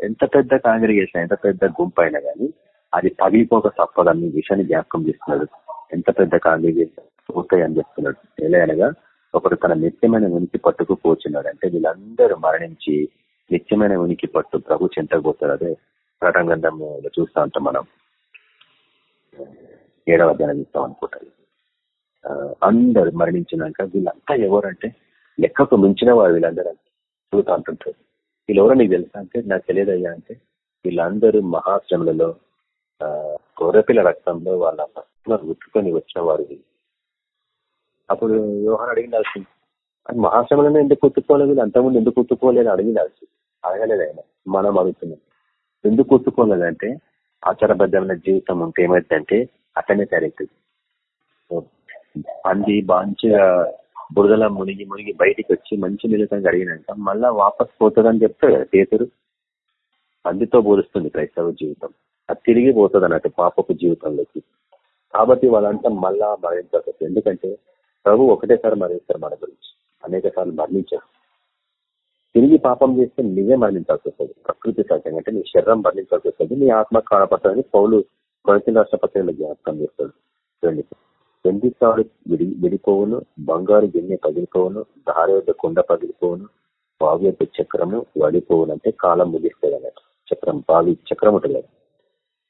ఎంత పెద్ద కాంగ్రిగేషన్ ఎంత పెద్ద గుంపు అయినా కానీ అది పగిలిపోక తప్పదని విషయాన్ని జ్ఞాపకం చేస్తున్నాడు. ఎంత పెద్ద కాంగ్రిగేషన్ పూర్తయి అని చెప్తున్నాడు. ఎలా ఒకరు తన నిత్యమైన ఉనికి పట్టుకు పోచున్నాడు. అంటే వీళ్ళందరూ మరణించి నిత్యమైన ఉనికి పట్టు ప్రభు చెంతకపోతారు అదే ప్రటంగంధంలో చూస్తూ ఉంటాం మనం. ఏడవ అధ్యాయం ఇస్తాం అనుకుంటారు అందరు మరణించినాక వీళ్ళంతా ఎవరంటే లెక్కకు మించిన వారు వీళ్ళందరూ చూస్తూ అంటుంటారు వీళ్ళెవరో నీకు తెలుసా అంటే నాకు తెలియదయ్యా అంటే వీళ్ళందరూ మహాశ్రమలలో గొర్రెపిల్ల రక్తంలో వాళ్ళ ఉట్టుకొని వచ్చిన వారు అప్పుడు వ్యవహారం అడిగిండాల్సింది అది మహాశ్రమలను ఎందుకు కుట్టుకోలేదు అంతకుముందు ఎందుకు కుట్టుకోలేదు అడిగిండాల్సి అడగలేదు ఆయన. మనం అడుగుతున్నాం. ఎందుకు కుట్టుకోలేదంటే ఆచారబద్ధమైన జీవితం ఉంటే ఏమైందంటే అట్లనే తయారవుతుంది అంది మంచిగా బురదల మునిగి మునిగి బయటికి వచ్చి మంచి నిలకంగా అడిగినాక మళ్ళా వాపస్ పోతుందని చెప్తాడు కదా పేతురు అందుతో పోలుస్తుంది క్రైస్తవ జీవితం. అది తిరిగి పోతుంది అన్నట్టు పాపపు జీవితంలోకి. కాబట్టి వాళ్ళంతా మళ్ళా మరణించాల్సి ఎందుకంటే ప్రభు ఒకటేసారి మరణిస్తారు మన గురించి. అనేక సార్లు మరణించారు. తిరిగి పాపం చేస్తే నువ్వే మరణించాల్సి వస్తుంది. ప్రకృతి సహజంగా అంటే నీ శరీరం మరణించాల్సి వస్తుంది. నీ ఆత్మ కాడపడుతుందని పౌలు కొరచిన రాష్ట్రపతిలో జ్ఞాపకం చేస్తాడు. చూడండి. వెండి తాడు విడి విడిపోవును. బంగారు గిన్నె పగిలిపోవును. దార యొక్క కుండ పగిలిపోవును. బావి యొక్క చక్రము వడిపోవును అంటే కాలం ముగిస్తుంది అన్నట్టు. చక్రం బావి చక్రం ఉంటుంది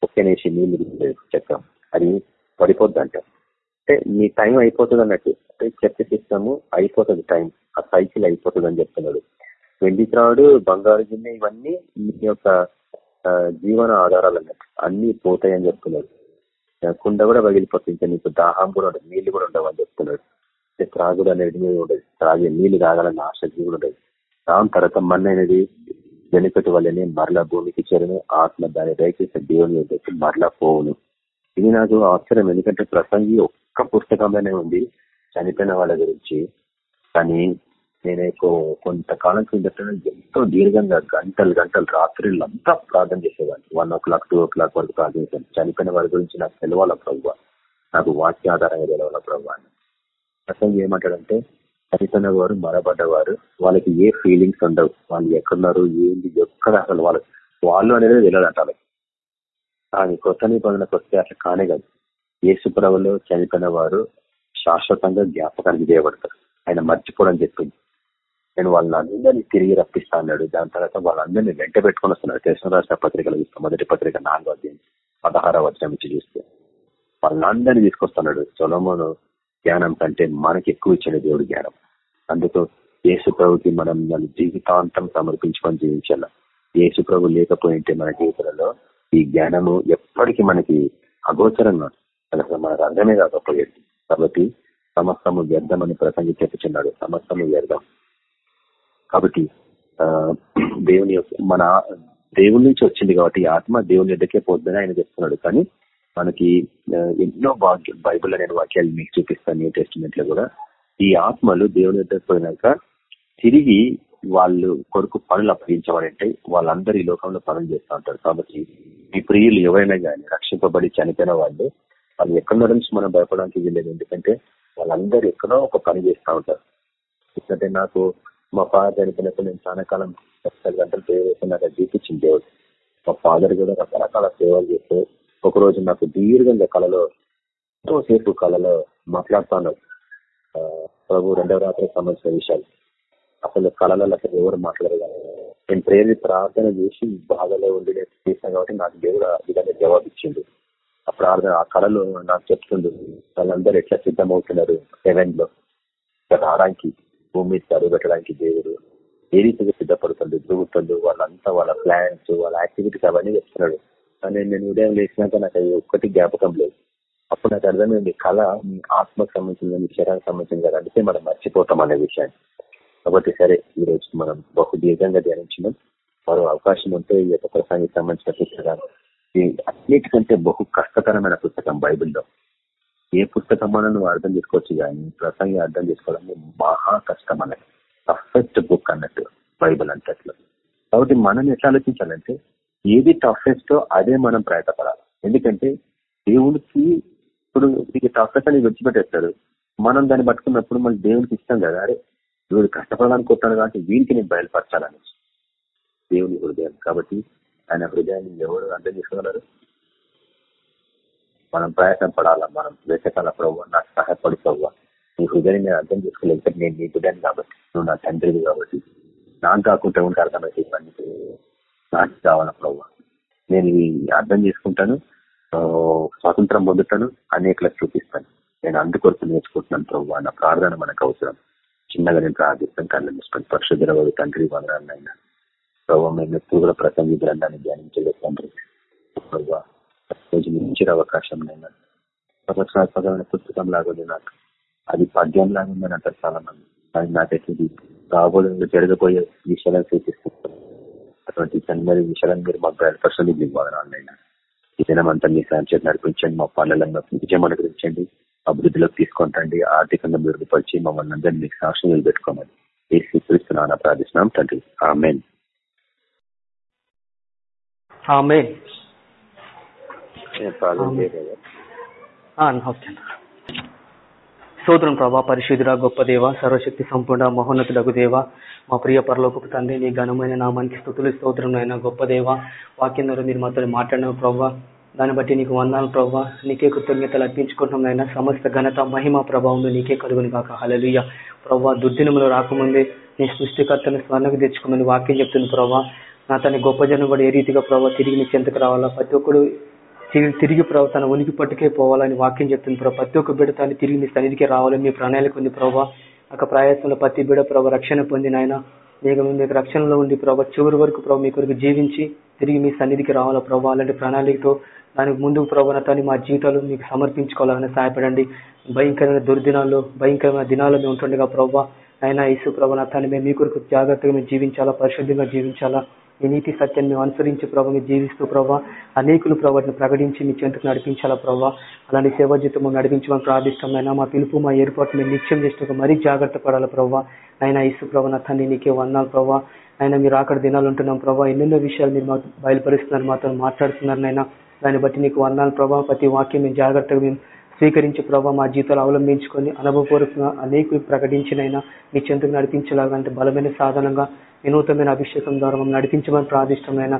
ఒక్కనేసి నీళ్ళు చక్రం. అది పడిపోద్ది అంట అంటే నీ టైం అయిపోతుంది అన్నట్టు. అంటే చర్చ సిస్టమ్ అయిపోతుంది టైం. ఆ సైకిల్ అయిపోతుంది అని చెప్తున్నాడు. వెండి త్రాడు బంగారు గిన్నె ఇవన్నీ మీ యొక్క జీవన ఆధారాలు అన్నట్టు అన్ని పోతాయని చెప్తున్నాడు. కుండ కూడా పగిలిపోతుంది. నీకు దాహం కూడా ఉండదు. నీళ్ళు కూడా ఉండవు అని చెప్తున్నాడు త్రాగుడు అనేది ఉండదు. త్రాగే నీళ్ళు తాగాలని ఆశ కూడా ఉండదు. దాని తర్వాత మన్న అనేది వెనుకటి వల్లనే మరలా భూమికి చేరను. ఆత్మ దాని దయచేసి దేవుని దగ్గరికి మరలా పోవును. ఇది నాకు ఆశ్చర్యం. ఎందుకంటే ప్రసంగి ఒక్క పుస్తకంలోనే ఉంది చనిపోయిన వాళ్ళ గురించి. కానీ నేను కొంతకాలం కిందట ఎంతో దీర్ఘంగా గంటలు గంటలు రాత్రిళ్ళు అంతా ప్రార్థన చేసేవాడిని. One o'clock two o'clock వరకు ప్రార్థించాను చనిపోయిన వారి గురించి నాకు తెలవాల ప్రభు నాకు వాక్య ఆధారంగా తెలవాల ప్రభు అని. ప్రసంగి ఏమంటాడంటే చనిపోయిన వారు మరబడ్డవారు వాళ్ళకి ఏ ఫీలింగ్స్ ఉండవు. వాళ్ళు ఎక్కడున్నారు ఏంది ఎక్కడ అసలు వాళ్ళు వాళ్ళు అనేది తెలియదు అంటారు కానీ కొత్త నిబంధనకు వస్తే అట్లా కానే కాదు. యేసుప్రభలో చనిపోయిన వారు శాశ్వతంగా జ్ఞాపకానికి చేయబడతారు ఆయన మర్చిపోవడం చెప్పింది. నేను వాళ్ళందరినీ తిరిగి రప్పిస్తా అన్నాడు. దాని తర్వాత వాళ్ళందరినీ వెంట పెట్టుకుని వస్తున్నాడు కృష్ణ రాష్ట్ర పత్రికలు చూస్తాం మొదటి పత్రిక నాలుగో అధ్యాయం పదహారవ వచనం ఇచ్చి చూస్తే వాళ్ళందరినీ తీసుకొస్తున్నాడు. సొలమును జ్ఞానం కంటే మనకి ఎక్కువ ఇచ్చిన దేవుడు జ్ఞానం. అందుకు యేసు ప్రభుకి మనం మన జీవితాంతం సమర్పించుకొని జీవించాల? యేసు ప్రభు లేకపోయింటే మన జీవితంలో ఈ జ్ఞానము ఎప్పటికీ మనకి అగోచరంగా అసలు మనకు అర్థమే కాకపోయేది. కాబట్టి సమస్తము వ్యర్థమని ప్రసంగి చెప్పుచున్నాడు సమస్తము వ్యర్థం. కాబట్టి దేవుని మన దేవుని నుంచి వచ్చింది కాబట్టి ఆత్మ దేవుని ఎద్దకే పోద్దని ఆయన చెప్తున్నాడు. కానీ మనకి ఎన్నో వాక్యం బైబుల్ అనే వాక్యాలు మీకు చూపిస్తాను న్యూ టెస్టిమెంట్లో కూడా. ఈ ఆత్మలు దేవుని ఎద్దకు పోయినాక తిరిగి వాళ్ళు కొడుకు పనులు అప్పగించబడి వాళ్ళందరూ ఈ లోకంలో పనులు చేస్తూ ఉంటారు. కాబట్టి ఈ ప్రియులు ఎవరైనా కానీ రక్షింపబడి చనిపోయిన వాళ్ళు వాళ్ళు ఎక్కడో నుంచి మనం భయపడడానికి వీల్లేదు. ఎందుకంటే వాళ్ళందరూ ఎక్కడో ఒక పని చేస్తూ ఉంటారు. ఎందుకంటే నాకు మా ఫాదర్ చనిపోయినప్పుడు నేను చాలా కాలం గంటలు సేవ చేస్తే నాకు చూపించింది దేవుడు. మా ఫాదర్ కూడా రకరకాల సేవలు చేస్తే ఒకరోజు నాకు దీర్ఘంగా కళలో ఎంతో సేపు కళలో మాట్లాడుతున్నాడు ప్రభు రెండవ రాత్రి సంబంధించిన విషయాలు. అసలు కళలలో అసలు ఎవరు మాట్లాడరు నేను ప్రేరి ప్రార్థన చేసి బాధలో ఉండి నేను చేశాను కాబట్టి నాకు దేవుడు విధంగా జవాబు ఇచ్చిండు. ఆ ప్రార్థన ఆ కళలో నాకు చెప్తుండు. వాళ్ళందరూ ఎట్లా సిద్ధమవుతున్నారు సెవెన్లో? రావడానికి. భూమి మీద పెట్టడానికి దేవుడు ఏ రీతిగా సిద్ధపడుతుంది దిగుతుండు వాళ్ళంతా వాళ్ళ ప్లాన్స్ వాళ్ళ యాక్టివిటీస్ అవన్నీ చెప్తున్నాడు. కానీ నేను ఉదయం లేచినాక నాకు అది ఒక్కటి జ్ఞాపకం లేదు. అప్పుడు నాకు అర్థమైంది కళ మీ ఆత్మకు సంబంధించిన మీ శరీరానికి సంబంధించిన కదా అందుకే మనం మర్చిపోతాం అనే విషయాన్ని. కాబట్టి సరే ఈ రోజు మనం బహు దీర్ఘంగా ధ్యానించినాం. మరో అవకాశం ఉంటే ఈ యొక్క ప్రసంగానికి సంబంధించిన పుస్తకాలు అన్నిటికంటే బహు కష్టతరమైన పుస్తకం బైబిల్లో. ఏ పుస్తకం నువ్వు అర్థం చేసుకోవచ్చు కానీ ప్రసంగి అర్థం చేసుకోవడం మహా కష్టం అన్నట్టు టఫెస్ట్ బుక్ అన్నట్టు బైబిల్ అంతట్లో. కాబట్టి మనం ఎట్లా ఆలోచించాలంటే ఏది టఫెస్టో అదే మనం ప్రయత్నపడాలి. ఎందుకంటే దేవుడికి ఇప్పుడు ఇది టఫెస్ట్ అని విడిచిపెట్టేస్తాడు మనం దాన్ని పట్టుకున్నప్పుడు మన దేవునికి ఇష్టం కదా. అరే వీడు కష్టపడడానికి కొట్టాడు కాబట్టి వీరికి నేను బయలుపరచాలని దేవుని హృదయం. కాబట్టి ఆయన హృదయాన్ని ఎవరు అర్థం చేసుకోగలరు? మనం ప్రయత్నం పడాలా? మనం వేసకాల ప్రభు నాకు సహాయపడి ప్రభావ నీ హృదయాన్ని నేను అర్థం చేసుకోలేదు నేను నీ బిడ్డని కాబట్టి నువ్వు నా తండ్రివి కాబట్టి. నాకు కాకుండా ఉంటే అర్థమైతే ఇవన్నీ నాకు కావాలా ప్రభు? నేను అర్థం చేసుకుంటాను స్వాతంత్రం పొందుతాను అనేకలకు చూపిస్తాను. నేను అందుకొరకు నేర్చుకుంటున్నాను ప్రభు నా ప్రార్థన మనకు అవసరం. చిన్నగా నేను ప్రార్థిస్తాను కళ్ళు మూసుకొని పరిశుద్ధ తండ్రి వందనాలైనా ప్రభావ మేము ఎప్పుడు కూడా ప్రసంగి గ్రంథాన్ని ధ్యానించలేదు తండ్రి. రోజు మించిన అవకాశం నేను సంవత్సరాత్మకమైన పుస్తకం లాగా నాకు. అది పద్యం లాగా ఉందని అంటారు చాలా మంది అది నాకైతే రాబోయే జరగబోయే విషయాలను సూచిస్తున్నాను అటువంటి చందరి విషయాలను మీరు మాకు బయటపరచండి మీకు వదనాలైనా ఈ దినమంతా మీ సాయం నడిపించండి మా పనులను విజయం అనుగ్రహించండి అభివృద్ధిలోకి తీసుకుంటండి ఆర్థికంగా మెరుగుపరిచి మమ్మల్ని అందరినీ మీకు సాక్షి నిలబెట్టుకోమని ఏ స్వీకరిస్తున్నాను ప్రార్థిస్తున్నాం. తండ్రి. ఆమెన్.
ఆమెన్
ప్రార్థన
ఆమేన్.
చేయలేదు
ఆ, ఓకే సోదరం ప్రభా పరిశుద్ధుడ గొప్ప దేవ సర్వశక్తి సంపూర్ణ మహోన్నతుడగు దేవ మా ప్రియ పరలోకపు తండ్రి నీ ఘనమైన నామానికి స్థుతులు స్తోత్రం అయినా గొప్ప దేవ వాక్యం ద్వారా మీరు మాతో మాట్లాడిన ప్రభా దాన్ని బట్టి నీకు వందాలు ప్రభా నీకే కృతజ్ఞతలు అర్పించుకుంటున్నాం నాయన సమస్త ఘనత మహిమ ప్రభావం నీకే కలుగుని కాక హలలుయ ప్రభా దుర్దినములు రాకముందే నీ సృష్టికర్తను స్వర్ణకు తెచ్చుకోమని వాక్యం చెప్తుంది ప్రభా నా తన గొప్ప జనం కూడా ఏ రీతిగా ప్రభావ తిరిగి నీ చెంతకు రావాలా? ప్రతి ఒక్కడు తిరిగి తిరిగి తన ఉనికి పట్టుకే పోవాలని వాక్యం చెప్తుంది ప్రభావ ప్రతి ఒక్క బిడ్డ తను తిరిగి మీ సన్నిధికి రావాలని మీ ప్రణాళిక ఉంది ప్రభావ ఒక ప్రయాసంలో ప్రతి బిడ ప్రభావ రక్షణ పొందిన ఆయన మీకు మీకు రక్షణలో ఉండి ప్రభావ చివరి వరకు ప్రభావ మీ కొరకు జీవించి తిరిగి మీ సన్నిధికి రావాలా ప్రభావ అలాంటి ప్రణాళికతో దానికి ముందుకు ప్రభావతని మా జీవితాలు మీకు సమర్పించుకోవాలని సహాయపడండి. భయంకరమైన దుర్దినాల్లో భయంకరమైన దినాల్లో మేము ఉంటుండగా ప్రభావ అయినా యేసు ప్రభావతాన్ని మేము మీ కొరకు జాగ్రత్తగా మేము జీవించాలా పరిశుద్ధంగా జీవించాలా. ఈ నీతి సత్యాన్ని అనుసరించి ప్రభావ మీరు జీవిస్తూ ప్రభావ అనేకులు ప్రభావిని ప్రకటించి మీ చెంతకు నడిపించాలా ప్రభావ అలాంటి సేవా జీవితం నడిపించమని ప్రార్థిష్టమైన మా పిలుపు మా ఏర్పాటు మీరు నిత్యం చేస్తూ మరీ జాగ్రత్త పడాలి ప్రభావ ఆయన ఇసు ప్రభావ తండ్రి నీకే వందాలు ప్రభావ ఆయన మీరు అక్కడ దినాలు ఉంటున్నాం ప్రభావ ఎన్నెన్నో విషయాలు మీరు మాకు బయలుపరుస్తున్నారు మాతో మాట్లాడుతున్నారు నైనా దాన్ని బట్టి నీకు వందాలు ప్రభావ ప్రతి వాక్యం మేము జాగ్రత్తగా మేము స్వీకరించి ప్రభావ మా జీవితాలు అవలంబించుకొని అనుభవపూర్వకంగా అనేకులు ప్రకటించినైనా మీ చెంతకు నడిపించలాగంటే బలమైన సాధనంగా వినూతమైన అభిషేకం ద్వారా మమ్మల్ని నడిపించమని ప్రాదిష్టమైన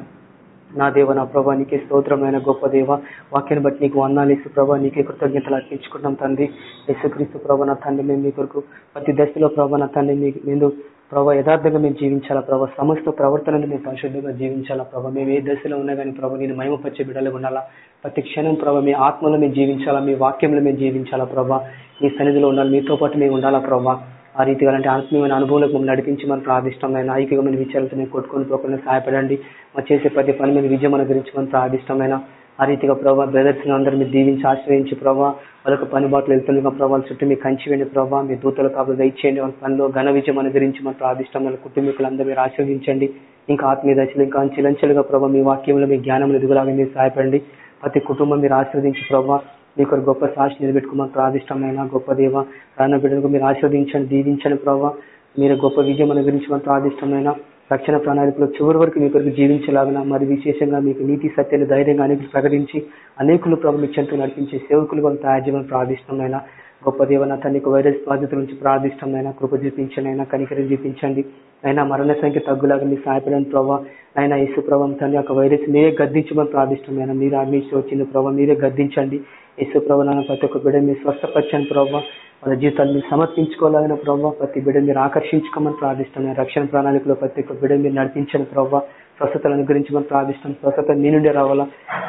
నా దేవ నా ప్రభా నీకే స్తోత్రమైన గొప్ప దేవ వాక్యాన్ని బట్టి నీకు వందాలు ఇసు ప్రభా నీకే కృతజ్ఞతలు అర్పించుకుంటాం తండ్రి. యేసుక్రీస్తు ప్రభా నా తండ్రి మేము మీ కొరకు ప్రతి దశలో ప్రభా నా తండ్రి మీకు మేము ప్రభా యథార్థంగా మేము జీవించాలా ప్రభా సమస్త ప్రవర్తనను మేము పరిశుద్ధంగా జీవించాలా ప్రభా మేము ఏ దశలో ఉన్నా కానీ ప్రభా నేను మహిమపరిచే బిడ్డలు ఉండాలా. ప్రతి క్షణం ప్రభా మీ ఆత్మలో మేము జీవించాలా మీ వాక్యంలో మేము జీవించాలా ప్రభా? మీ సన్నిధిలో ఉండాలి మీతో పాటు మేము ఉండాలా ప్రభా? ఆ రీతిగా అలాంటి ఆత్మీయమైన అనుభవంలోకి మమ్మల్ని నడిపించి మన ప్రాదిష్టమైన ఐక్యమైన విచారాలతో మేము కొట్టుకొని పోకుండా సహాయపడండి. మా చేసే ప్రతి పని మీద విజయం అనుగ్రహించి మన ప్రాదిష్టమైన ఆ రీతిగా ప్రభావ బ్రదర్స్ అందరూ మీరు దీవించి ఆశ్రయించి ప్రభావ వాళ్ళకి పని బాటలు వెళ్తుండగా ప్రభావాల చుట్టూ మీకు కంచి వేయండి ప్రభావ మీ దూతలు కాబట్టి దయచేయండి. వాళ్ళ పనిలో ఘన విజయం అనుగ్రహించి మన ప్రాదిష్టమైన కుటుంబీకులందరూ మీరు ఆశ్రయించండి ఇంకా ఆత్మీయ దశలు ఇంకా అంచెలంచెలుగా ప్రభావ మీ వాక్యంలో మీ జ్ఞానం ఎదుగులాగా మీరు సహాయపడండి. ప్రతి కుటుంబం మీరు ఆశీర్వదించి ప్రభావ మీకు ఒక గొప్ప సాక్షి నిలబెట్టుకోమని ప్రాదిష్టమైన గొప్ప దేవ రాన బిడ్డలకు మీరు ఆశీర్వదించండి దీవించండి ప్రభావ మీరు గొప్ప విజయం అనుగ్రహించమని ప్రాదిష్టమైన రక్షణ ప్రణాళికలో చివరి వరకు మీ కొరకు జీవించలాగిన మరి విశేషంగా మీకు నీతి సత్యాన్ని ధైర్యంగా అనేకులు ప్రకటించి అనేకులు ప్రభు మీ చెంతకు నడిపించే సేవకులు వాళ్ళు తయారు చేయమని ప్రాదిష్టమైన గొప్ప దేవన తనకు వైరస్ బాధితుల నుంచి ప్రార్థిష్టమైన కృప చూపించండి అయినా కనికరం చూపించండి. అయినా మరణ సంఖ్య తగ్గులాగా మీరు సాయపడని ప్రభావ అయినా యేసు ప్రభావం తన యొక్క వైరస్ మీరే గద్దించమని ప్రార్థిష్టమైన మీరు ఆర్మించి వచ్చింది ప్రభావ మీరే గద్దించండి. యేసు ప్రభావం ప్రతి ఒక్క బిడ్డ మీరు స్వస్థపరచండి ప్రభావ వాళ్ళ జీవితాలు మీరు సమర్పించుకోవాలని ప్రభావ ప్రతి బిడ్డ మీరు ఆకర్షించుకోమని ప్రార్థిస్తున్నాను రక్షణ ప్రణాళికలో ప్రతి ఒక్క బిడ్డ మీరు నడిపించని ప్రభావ స్వస్థతలను గురించి మనం ప్రార్థిస్తాం స్వస్థత మీ నుండి రావాలా?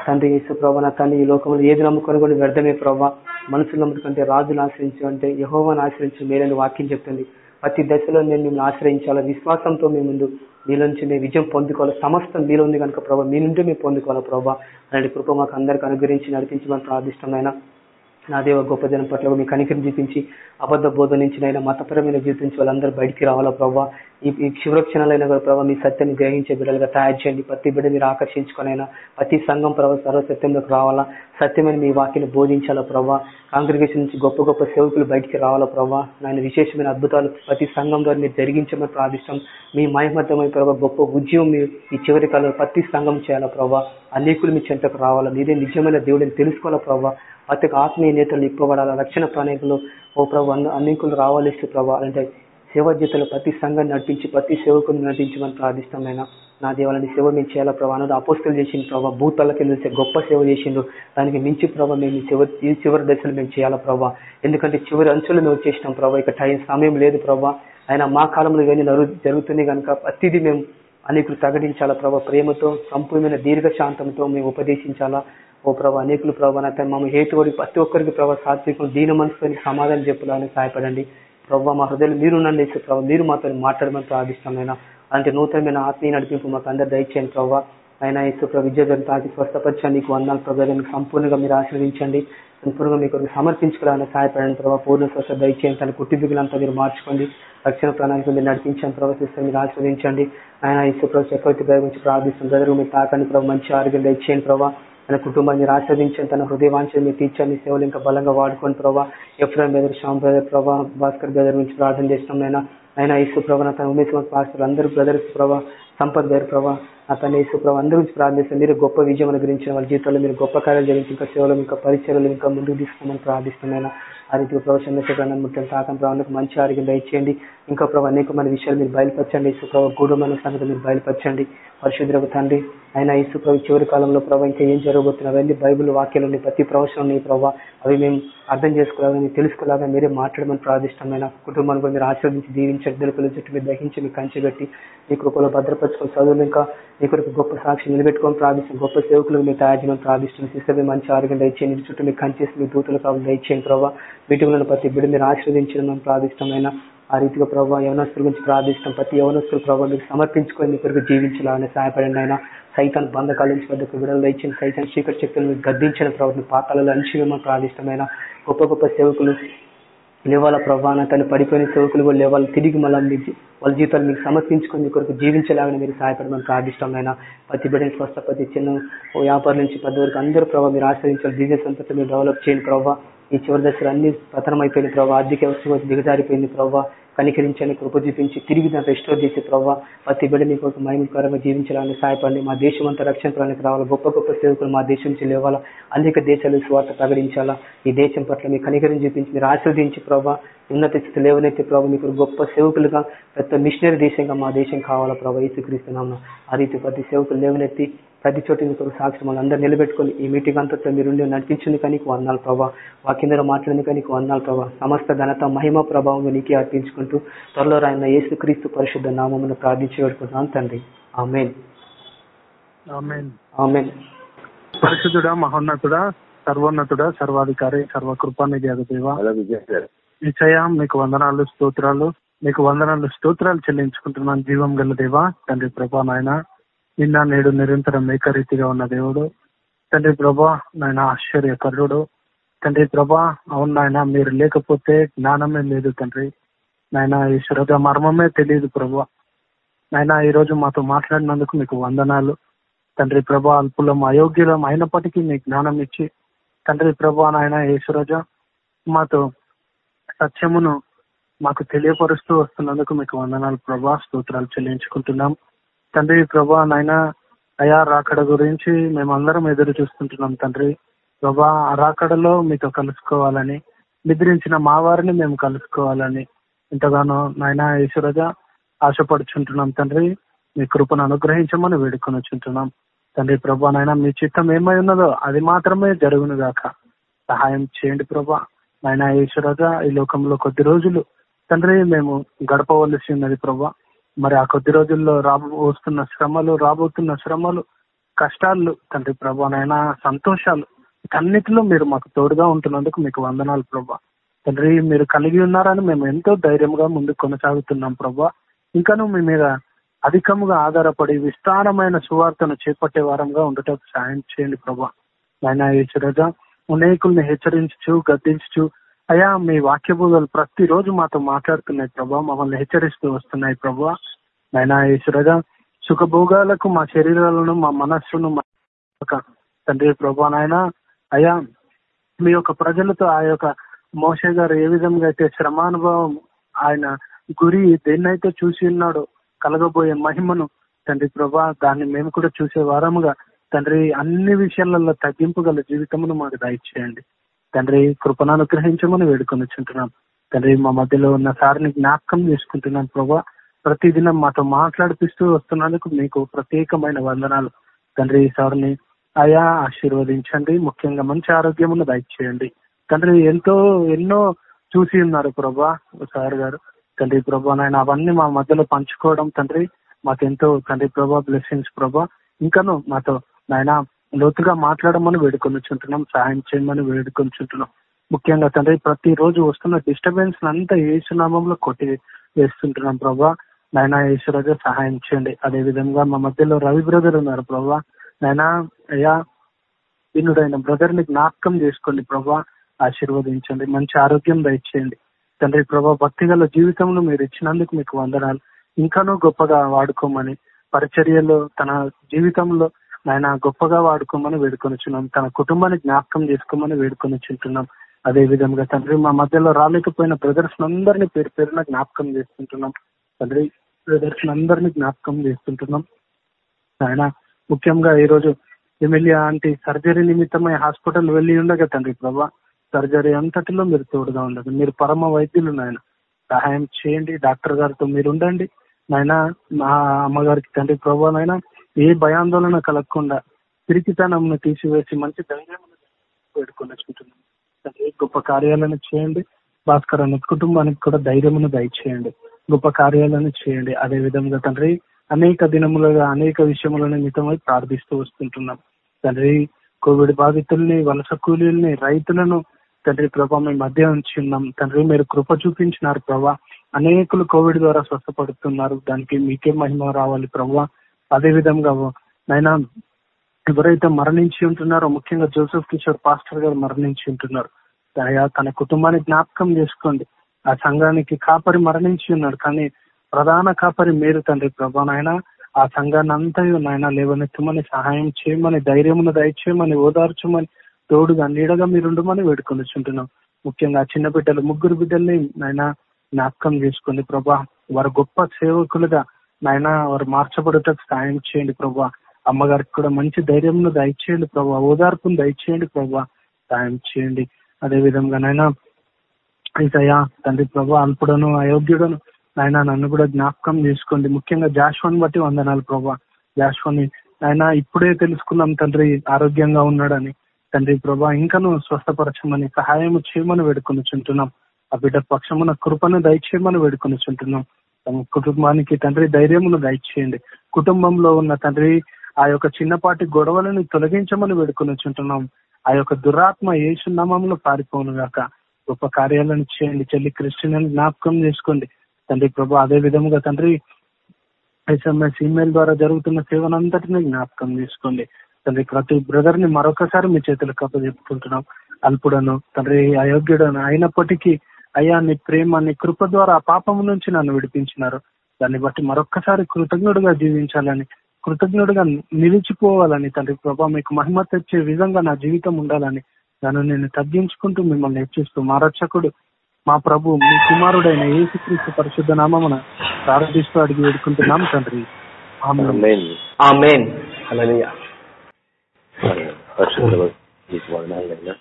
తండ్రి యేసు ప్రభా నా తండ్రి ఈ లోకంలో ఏది నమ్ముకొని కూడా వ్యర్థమే ప్రభావ మనుషులు నమ్ముకుంటే రాజులు ఆశ్రయించు అంటే యహోవాను ఆశ్రయించు మేలని వాక్యం చెప్తుంది. ప్రతి దశలో నేను మిమ్మల్ని ఆశ్రయించాలా? విశ్వాసంతో మీ ముందు మీలో నుంచి మేము విజయం పొందుకోవాలి? సమస్తం మీలో ఉంది కనుక ప్రభావ మీ నుండి మేము పొందుకోవాలి ప్రభావ అలాంటి కృప మాకు అందరికి అనుగ్రహించి నడిపించమని ప్రార్థిష్టమైన నా దేవ గొప్ప జనం పట్ల మీ కనికరం చూపించి అబద్ధ బోధ నుంచి నైనా మతపరమైన జీవితం నుంచి వాళ్ళందరూ బయటికి రావాలా ప్రభావ ఈ ఈ శివరక్షణలైన ప్రభావ మీ సత్యాన్ని గ్రహించే బిడ్డలుగా తయారు చేయండి. ప్రతి బిడ్డ మీరు ఆకర్షించుకునైనా ప్రతి సంఘం ప్రభావ సర్వసత్యంలోకి రావాలా? సత్యమైన మీ వాక్యను బోధించాలా ప్రభావ కాంగ్రిగేషన్ నుంచి గొప్ప గొప్ప సేవకులు బయటికి రావాలా ప్రభావ నాయన విశేషమైన అద్భుతాలు ప్రతి సంఘం ద్వారా మీరు జరిగించమని ప్రార్థిస్తాం మీ మహిమతమైన ప్రభావ గొప్ప ఉద్యమం మీరు ఈ చివరి కాలంలో ప్రతి సంఘం చేయాలా ప్రభావ అనేకులు మీ చెంతకు రావాలా? మీదే నిజమైన దేవుడిని తెలుసుకోవాలా ప్రభావ ప్రతి ఆత్మీయ నేతలు ఇప్పబడాలా రక్షణ ప్రణాళికలు ఓ ప్రభు అనేకులు రావాలి ప్రభావ అంటే సేవ జీతాలు ప్రతి సంఘాన్ని నడిపించి ప్రతి సేవకుని నడిపించమని ప్రార్థిస్తామైనా నా దేవాలని సేవ మేము చేయాలా ప్రభావ అన్నది అపోస్తులు చేసిన ప్రభావ భూతలకి గొప్ప సేవ చేసిండు దానికి మించి ప్రభావ మేము చివరి ఈ చివరి దశలు మేము చేయాలా ప్రభావ ఎందుకంటే చివరి అంచులు మేము వచ్చేసినాం ప్రభావ ఇక టైం సమయం లేదు ప్రభావ ఆయన మా కాలంలో ఇవన్నీ జరుగుతుంది కనుక ప్రతిదీ మేము అనేకులు ప్రకటించాలా ప్రభావ ప్రేమతో సంపూర్ణమైన దీర్ఘశాంతంతో మేము ఉపదేశించాలా. ఓ ప్రభా అనేకులు ప్రభా నా మమ్మ హేతువుడి ప్రతి ఒక్కరికి ప్రభావ సాత్వికం దీన మనసుతో సమాధానం చెప్పాలని సహాయపడండి. ప్రభావ మా హృదయాలు మీరు నన్ను వేసే ప్రభావ మీరు మాతో మాట్లాడమని ప్రార్థిష్టమైన అలాంటి నూతనమైన ఆత్మీయ నడిపింపు మాకు అందరు దయచేయండి ప్రభావ ఆయన యేసు విద్యార్థులను తాకి స్వస్థపరచండి. నీకు వందాలు ప్రభావాన్ని సంపూర్ణంగా మీరు ఆశీర్వించండి సంపూర్ణంగా మీకు సమర్పించుకోవాలని సహాయపడండి ప్రభావ పూర్ణ స్వస్థ దయచేయండి. తన కుటుంబీకులంతా మీరు మార్చుకోండి. రక్షణ ప్రణాళిక మీరు నడిపించండి ప్రవర్తిస్తే మీరు ఆశీర్వదించండి. ఆయన యేసు చక్రవర్తి గారి గురించి ప్రార్థిస్తుంది మీరు తాకండి ప్రభావ మంచి ఆరోగ్యం దయచేయండి ప్రభావ తన కుటుంబాన్ని ఆస్వాదించండి తన హృదయవాంఛ మీరు తీర్చండి సేవలు ఇంకా బలంగా వాడుకొని ప్రభావ ఎఫ్రాయిం బ్రదర్ శ్యామ్ బ్రదర్ ప్రభా భాస్కర్ బ్రదర్ నుంచి ప్రార్థన చేసినాం నైనా అయినా ఇసు ప్రభా తన ఉమేష్ పాస్టర్ అందరూ బ్రదర్స్ ప్రభా సంపత్ గారు ప్రభా నా తన అందరి గురించి ప్రార్థిస్తాం మీరు గొప్ప విజయం అనుగ్రహించిన వాళ్ళ జీవితంలో మీరు గొప్ప కార్యాలు జరిగించి ఇంకా సేవలు ఇంకా పరిచయలు ఇంకా ముందుకు తీసుకోమని ప్రార్థిస్తున్నాను. ఆ రీతి ప్రవచన చంద్రశేఖర్ ముట్టం తాకం ప్రభావానికి మంచి ఆరోగ్యం దయచేయండి. ఇంకా ప్రభావ అనేకమైన విషయాలు మీరు బయలుపరచండి. యేసు ప్రభావ గూఢమైన సంగతి మీరు బయలుపరచండి. పరిశుద్ధులకు తండ్రి అయినా ఈ ప్రభు చివరి కాలంలో ప్రభావ ఇంకా ఏం జరగబోతున్నా అవన్నీ బైబుల్ వాక్యాలు ప్రతి ప్రవచనం నీ ప్రభావ అవి మేము అర్థం చేసుకోలేదని తెలుసుకోలేగా మీరే మాట్లాడమని ప్రార్థిష్టమైన కుటుంబాన్ని కూడా మీరు ఆశీర్వదించి దీవించండి. దిలుపుల చుట్టూ మీరు దహించి మీకు కంచి పెట్టి మీ కృపలో భద్రపరచుకొని చదువులు ఇంకా మీ కొరకు గొప్ప సాక్షి నిలబెట్టుకొని ప్రార్థిస్తాం గొప్ప సేవకులు మీరు తయారు చేయమని ప్రార్థిస్తున్నాం సిస్టర్ మంచి ఆరోగ్యం దయచేయండి. ఇంటి చుట్టూ మీకు కంచేసి మీ దూతలు కావాలి దయచేయండి ప్రభావ మీటింగ్లను ప్రతి బిడ్డ మీరు ఆశీర్వదించడం మనం ప్రార్థిష్టమైన ఆ రీతిగా ప్రభావ యవనస్తుల గురించి ప్రార్థిస్తాం. ప్రతి యవనస్తులు ప్రభావ మీరు సమర్పించుకొని మీ కొరకు జీవించాలని సహాయపడండి ఆయన సైతాన్ బంధకాల నుంచి వద్దకు విడుదల ఇచ్చిన సైతాన్ చీకటి శక్తులను గద్దించిన ప్రభుత్వ పాతాలలో అంచివేమని ప్రార్థిష్టమైన గొప్ప గొప్ప సేవకులు లేవాల ప్రభాన తను పడిపోయిన సేవకులు కూడా లేవాలి తిరిగి మళ్ళీ మీ వాళ్ళ జీవితాలు మీకు సమర్పించుకొని మీ కొరకు జీవించలాగానే మీరు సహాయపడమని ప్రార్థిష్టమైన ప్రతి బిడ్డని స్వస్థ ప్రతి చిన్న వ్యాపారం నుంచి పెద్ద వరకు అందరూ ప్రభావ మీరు ఆశ్రయించాలి. బిజినెస్ అంతా మీరు డెవలప్ చేయండి ప్రభావ ఈ చివరి దశలు అన్ని పతనం అయిపోయింది ప్రభావ ఆర్థిక వ్యవస్థ దిగజారిపోయింది ప్రభావ కనికరించండి కృప చూపించి తిరిగి దాన్ని రెస్టోర్ చేసి ప్రభావ ప్రతి బిడ్డ మీ కొరకు మహిమకరంగా జీవించాలని సహాయపడండి. మా దేశం అంతా రక్షణ ప్రాణానికి రావాలి? గొప్ప గొప్ప సేవకులు మా దేశం నుంచి లేవాలా? అనేక దేశాలు స్వార్థ ప్రకటించాలా? ఈ దేశం పట్ల మీ కనికరం చూపించి మీరు ఆశీర్వదించి ప్రభావ ఉన్నత స్థితి లేవనైతే ప్రభావ మీకు గొప్ప సేవకులుగా పెద్ద మిషనరీ దేశంగా మా దేశం కావాలా ప్రభావ ఈసుక్రీస్తున్నాము ఆ రీతి ప్రతి సేవకులు లేవనెత్తి ప్రతి చోట సాక్షి మళ్ళీ అందరూ నిలబెట్టుకొని ఈ మీటింగ్ అంతట్లో మీరు నడిపించింది కానీ వందాలు ప్రభావ వాకిందరూ మాట్లాడింది కానీ వందాలు ప్రభావ సమస్త ఘనత మహిమ ప్రభావం నీకే అర్పించుకుంటూ త్వరలో రాయన యేసు క్రీస్తు పరిశుద్ధ నామమును ప్రార్థించి పెట్టుకుంటున్నాను తండ్రి. ఆమెన్. ఆమెన్.
పరిశుద్ధుడా మహోన్నతుడా సర్వోన్నతుడా సర్వాధికారి సర్వకృపానిధి అగదేవ
అలా విజయ్ సార్
నిశ్చయ మీకు వందనాలు స్తోత్రాలు మీకు వందనాలు స్తోత్రాలు చెల్లించుకుంటున్నాను జీవం గల దేవా. తండ్రి ప్రభా నాయన నిన్న నేడు నిరంతరం ఏకరీతిగా ఉన్న దేవుడు. తండ్రి ప్రభా నాయన ఆశ్చర్యకరుడు. తండ్రి ప్రభా అవును నాయన మీరు లేకపోతే జ్ఞానమే లేదు తండ్రి. నాయన ఈశ్వరత మర్మమే తెలియదు ప్రభా. నాయన ఈ రోజు మాతో మాట్లాడినందుకు మీకు వందనాలు. తండ్రి ప్రభా అల్పులం అయోగ్యులం అయినప్పటికీ మీ జ్ఞానం ఇచ్చి తండ్రి ప్రభా నాయన ఈశ్వరజ మాతో సత్యమును మాకు తెలియపరుస్తూ వస్తున్నందుకు మీకు వందనాలు ప్రభా. స్తోత్రాలు చెల్లించుకుంటున్నాం. తండ్రి ప్రభా నాయన అయా రాకడ గురించి మేమందరం ఎదురు చూస్తుంటున్నాం తండ్రి. ప్రభా ఆ రాకడలో మీతో కలుసుకోవాలని నిద్రించిన మా వారిని మేము కలుసుకోవాలని ఎంతగానో నాయన ఈశ్వరగా ఆశపడుచుంటున్నాం తండ్రి. మీ కృపను అనుగ్రహించమని వేడుకొని వచ్చుంటున్నాం తండ్రి ప్రభా నాయన మీ చిత్తం ఏమై ఉన్నదో అది మాత్రమే జరుగును గాక. సహాయం చేయండి ప్రభా. నాయన ఈశ్వరగా ఈ లోకంలో కొద్ది రోజులు తండ్రి మేము గడపవలసి ఉన్నది ప్రభా. మరి ఆ కొద్ది రోజుల్లో రాబో వస్తున్న శ్రమలు రాబోతున్న శ్రమలు కష్టాలు తండ్రి ప్రభా నైనా సంతోషాలు వీటన్నిటిలో మీరు మాకు తోడుగా ఉంటున్నందుకు మీకు వందనాలు ప్రభా. తండ్రి మీరు కలిగి ఉన్నారని మేము ఎంతో ధైర్యంగా ముందుకు కొనసాగుతున్నాం ప్రభా. ఇంకాను మీ మీద అధికముగా ఆధారపడి విస్తారమైన సువార్తను చేపట్టే వారంగా ఉండటం సాయం చేయండి ప్రభా. నాయన ఈశ్వరజ అనేకుల్ని హెచ్చరించు గద్దించు అయ్యా మీ వాక్య బోధలు ప్రతిరోజు మాతో మాట్లాడుతున్నాయి ప్రభా. మమ్మల్ని హెచ్చరిస్తూ వస్తున్నాయి ప్రభా. నాయన ఈశ్వరగా సుఖభోగాలకు మా శరీరాలను మా మనస్సును మా తండ్రి ప్రభా నాయన అయ్యా మీ యొక్క ప్రజలతో ఆ యొక్క మోషే గారు ఏ విధంగా అయితే శ్రమానుభవం ఆయన గురి దేన్నైతే చూసి ఉన్నాడో కలగబోయే మహిమను తండ్రి ప్రభా దాన్ని మేము కూడా చూసే వారముగా తండ్రి అన్ని విషయాలలో తగ్గింపు గల జీవితమును మాకు దయచేయండి. తండ్రి కృపను అనుగ్రహించమని వేడుకొని వచ్చుంటున్నాం. తండ్రి మా మధ్యలో ఉన్న సార్ని జ్ఞాపకం చేసుకుంటున్నాం ప్రభా. ప్రతిదినం మాతో మాట్లాడిపిస్తూ వస్తున్నందుకు మీకు ప్రత్యేకమైన వందనాలు. తండ్రి సార్ని అయా ఆశీర్వదించండి. ముఖ్యంగా మంచి ఆరోగ్యమును దయచేయండి. తండ్రి ఎంతో ఎన్నో చూసి ఉన్నారు ప్రభా సార్ గారు. తండ్రి ప్రభా నాయన అవన్నీ మా మధ్యలో పంచుకోవడం తండ్రి మాకెంతో తండ్రి ప్రభా బ్లెస్సింగ్స్ ప్రభా. ఇంకను మాతో నాయన లోతుగా మాట్లాడమని వేడుకొనిచుంటున్నాం సహాయం చేయమని వేడుకొనిచుంటున్నాం. ముఖ్యంగా తండ్రి ప్రతిరోజు వస్తున్న డిస్టర్బెన్స్ అంతా ఏసునామంలో కొట్టి వేస్తుంటున్నాం ప్రభా. నాయన ఈశ్వరగా సహాయం చేయండి. అదే విధంగా మా మధ్యలో రవి బ్రదర్ ఉన్నారు ప్రభా. నాయన అయ్యా దీనుడైన బ్రదర్ని జ్ఞాపకం చేసుకోండి ప్రభా. ఆశీర్వదించండి. మంచి ఆరోగ్యం దయచేయండి. తండ్రి ప్రభా భక్తి గల జీవితంలో మీరు ఇచ్చినందుకు మీకు వందనాలు. ఇంకానూ గొప్పగా వాడుకోమని పరిచర్యలో తన జీవితంలో ఆయన గొప్పగా వాడుకోమని వేడుకొనిచున్నాం తన కుటుంబాన్ని జ్ఞాపకం చేసుకోమని వేడుకొనిచుంటున్నాం అదే విధంగా తండ్రి మా మధ్యలో రాలేకపోయిన బ్రదర్స్ అందరినీ పేరు పేరున జ్ఞాపకం చేసుకుంటున్నాం తండ్రి బ్రదర్స్ అందరినీ జ్ఞాపకం చేస్తుంటున్నాం. ఆయన ముఖ్యంగా ఈ రోజు ఎమ్మెల్యే అంటే సర్జరీ నిమిత్తమై హాస్పిటల్ వెళ్ళి ఉండగా తండ్రి ప్రభా సర్జరీ అంతటిలో మీరు తోడుగా ఉండదు మీరు పరమ వైద్యులు నాయన. సహాయం చేయండి డాక్టర్ గారితో మీరు ఉండండి. నాయన మా అమ్మగారికి తండ్రి ప్రభా నాయన ఏ భయాందోళన కలగకుండా పిరికితనంను తీసివేసి మంచి ధైర్యం వేడుకొని గొప్ప కార్యాలను చేయండి. భాస్కర్ అన్న కుటుంబానికి కూడా ధైర్యమును దయచేయండి. గొప్ప కార్యాలను చేయండి. అదే విధంగా తండ్రి అనేక దినములుగా అనేక విషయములను మితమై ప్రార్థిస్తూ వస్తుంటున్నాం. తండ్రి కోవిడ్ బాధితుల్ని వలస కూలీల్ని రైతులను తండ్రి ప్రభా మీ మధ్య ఉంచి ఉన్నాం. తండ్రి మీరు కృప చూపించినారు ప్రభా. అనేకులు కోవిడ్ ద్వారా స్వస్థపడుతున్నారు. దానికి మీకే మహిమ రావాలి ప్రభా. అదే విధంగా నైనా ఎవరైతే మరణించి ఉంటున్నారో ముఖ్యంగా జోసెఫ్ కిషోర్ పాస్టర్ గారు మరణించి ఉంటున్నారు. తన కుటుంబాన్ని జ్ఞాపకం చేసుకోండి. ఆ సంఘానికి కాపరి మరణించి ఉన్నాడు. కానీ ప్రధాన కాపరి మీరు తండ్రి ప్రభా నాయన. ఆ సంఘాన్ని అంతా నాయన లేవనెత్తమని సహాయం చేయమని ధైర్యమును దయచేయమని ఓదార్చమని తోడుగా నీడగా మీరుండమని వేడుకొనిచుంటున్నాం. వేడుకొని ముఖ్యంగా చిన్న బిడ్డలు ముగ్గురు బిడ్డల్ని నాయన జ్ఞాపకం చేసుకోండి. ప్రభా వారు గొప్ప సేవకులుగా నాయన వారు మార్చబడటకు సాయం చేయండి ప్రభా. అమ్మగారికి కూడా మంచి ధైర్యంను దయచేయండి ప్రభా. ఓదార్పును దయచేయండి ప్రభా. సాయం చేయండి. అదే విధంగా నాయన ఇసయ్యా తండ్రి ప్రభా అల్పుడను అయోగ్యుడను నాయన నన్ను కూడా జ్ఞాపకం చేసుకోండి. ముఖ్యంగా జాష్వాన్ బట్టి వందనాలు ప్రభా. జాష్వాని నాయన ఇప్పుడే తెలుసుకున్నాం తండ్రి ఆరోగ్యంగా ఉన్నాడని. తండ్రి ప్రభా ఇంకను స్వస్థపరచమని సహాయం చేయమని వేడుకొని చుంటున్నాం ఆ బిడ్డ పక్షమున కృపను దయచేయమని వేడుకొని చుంటున్నాం తమ కుటుంబానికి తండ్రి ధైర్యమును దయచేయండి. కుటుంబంలో ఉన్న తండ్రి ఆ యొక్క చిన్నపాటి గొడవలను తొలగించమని వేడుకొని చుంటున్నాం ఆ యొక్క దురాత్మ ఏ సున్నామంలో పారిపోను గాక. గొప్ప కార్యాలను చేయండి. చెల్లి క్రిస్టియన్ జ్ఞాపకం చేసుకోండి. తండ్రి ప్రభు అదే విధముగా తండ్రి ఎస్ఎంఎస్ ఇమెయిల్ ద్వారా జరుగుతున్న సేవనంతటిని జ్ఞాపకం చేసుకోండి. తండ్రి ప్రతి బ్రదర్ని మరొకసారి మీ చేతులకు అప్పచెప్పుకుంటున్నాం. అల్పుడను తండ్రి అయోగ్యుడను అయినప్పటికీ అయ్యా నీ ప్రేమ నీ కృప ద్వారా ఆ పాపం నుంచి నన్ను విడిపించినారు. దాన్ని బట్టి మరొక్కసారి కృతజ్ఞుడుగా జీవించాలని కృతజ్ఞుడుగా నిలిచిపోవాలని తండ్రి ప్రభా మీకు మహిమ తెచ్చే విధంగా నా జీవితం ఉండాలని నన్ను నేను తగ్గించుకుంటూ మిమ్మల్ని హెచ్చిస్తూ మా రక్షకుడు మా ప్రభు మీ కుమారుడైన యేసుక్రీస్తు పరిశుద్ధ నామమున ప్రారంభిస్తూ అడిగి వేడుకుంటున్నాం తండ్రి. ఆమేన్.
ఆమేన్.
ఆమెన్. హల్లెలూయా.
పరిశుద్ధ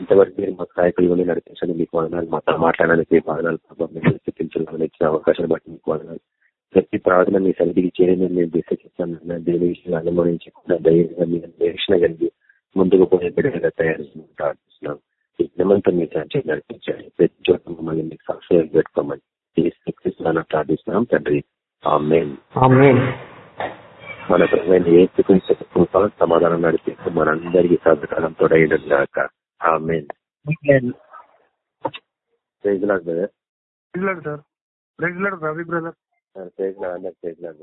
ఇంతవరకు మీరు మాకు నాయకులు ఉండి నడిపించండి మీకు వదనాలు మాతో మాట్లాడడానికి మీకు వదనాలు ప్రభావం మీరు చూపించాలని ఇచ్చిన అవకాశాన్ని బట్టి మీకు వదనాలు. ప్రతి ప్రార్థన మీ సన్నిధికి చేరిన మేము దిశకిస్తాను దేని విషయాలు అనుమానించకుండా ధైర్యంగా మీరు నిరీక్షణ కలిగి ముందుకు పోయే బిడ్డగా తయారు ప్రార్థిస్తున్నాం ఈ దినమంతా మీ సాధ్యం నడిపించండి. ప్రతి చోట మమ్మల్ని మీకు సాక్షిగా పెట్టుకోమని ప్రార్థిస్తున్నాం తండ్రి. మన ప్రజలను ఏ కృప సమాధానం నడిపిస్తూ మనందరికీ సదుకాలం తోడైన
amen.
Praise Lord brother
praise Lord Ravi brother
praise Lord అందరికి ప్రైజ్ లాడ్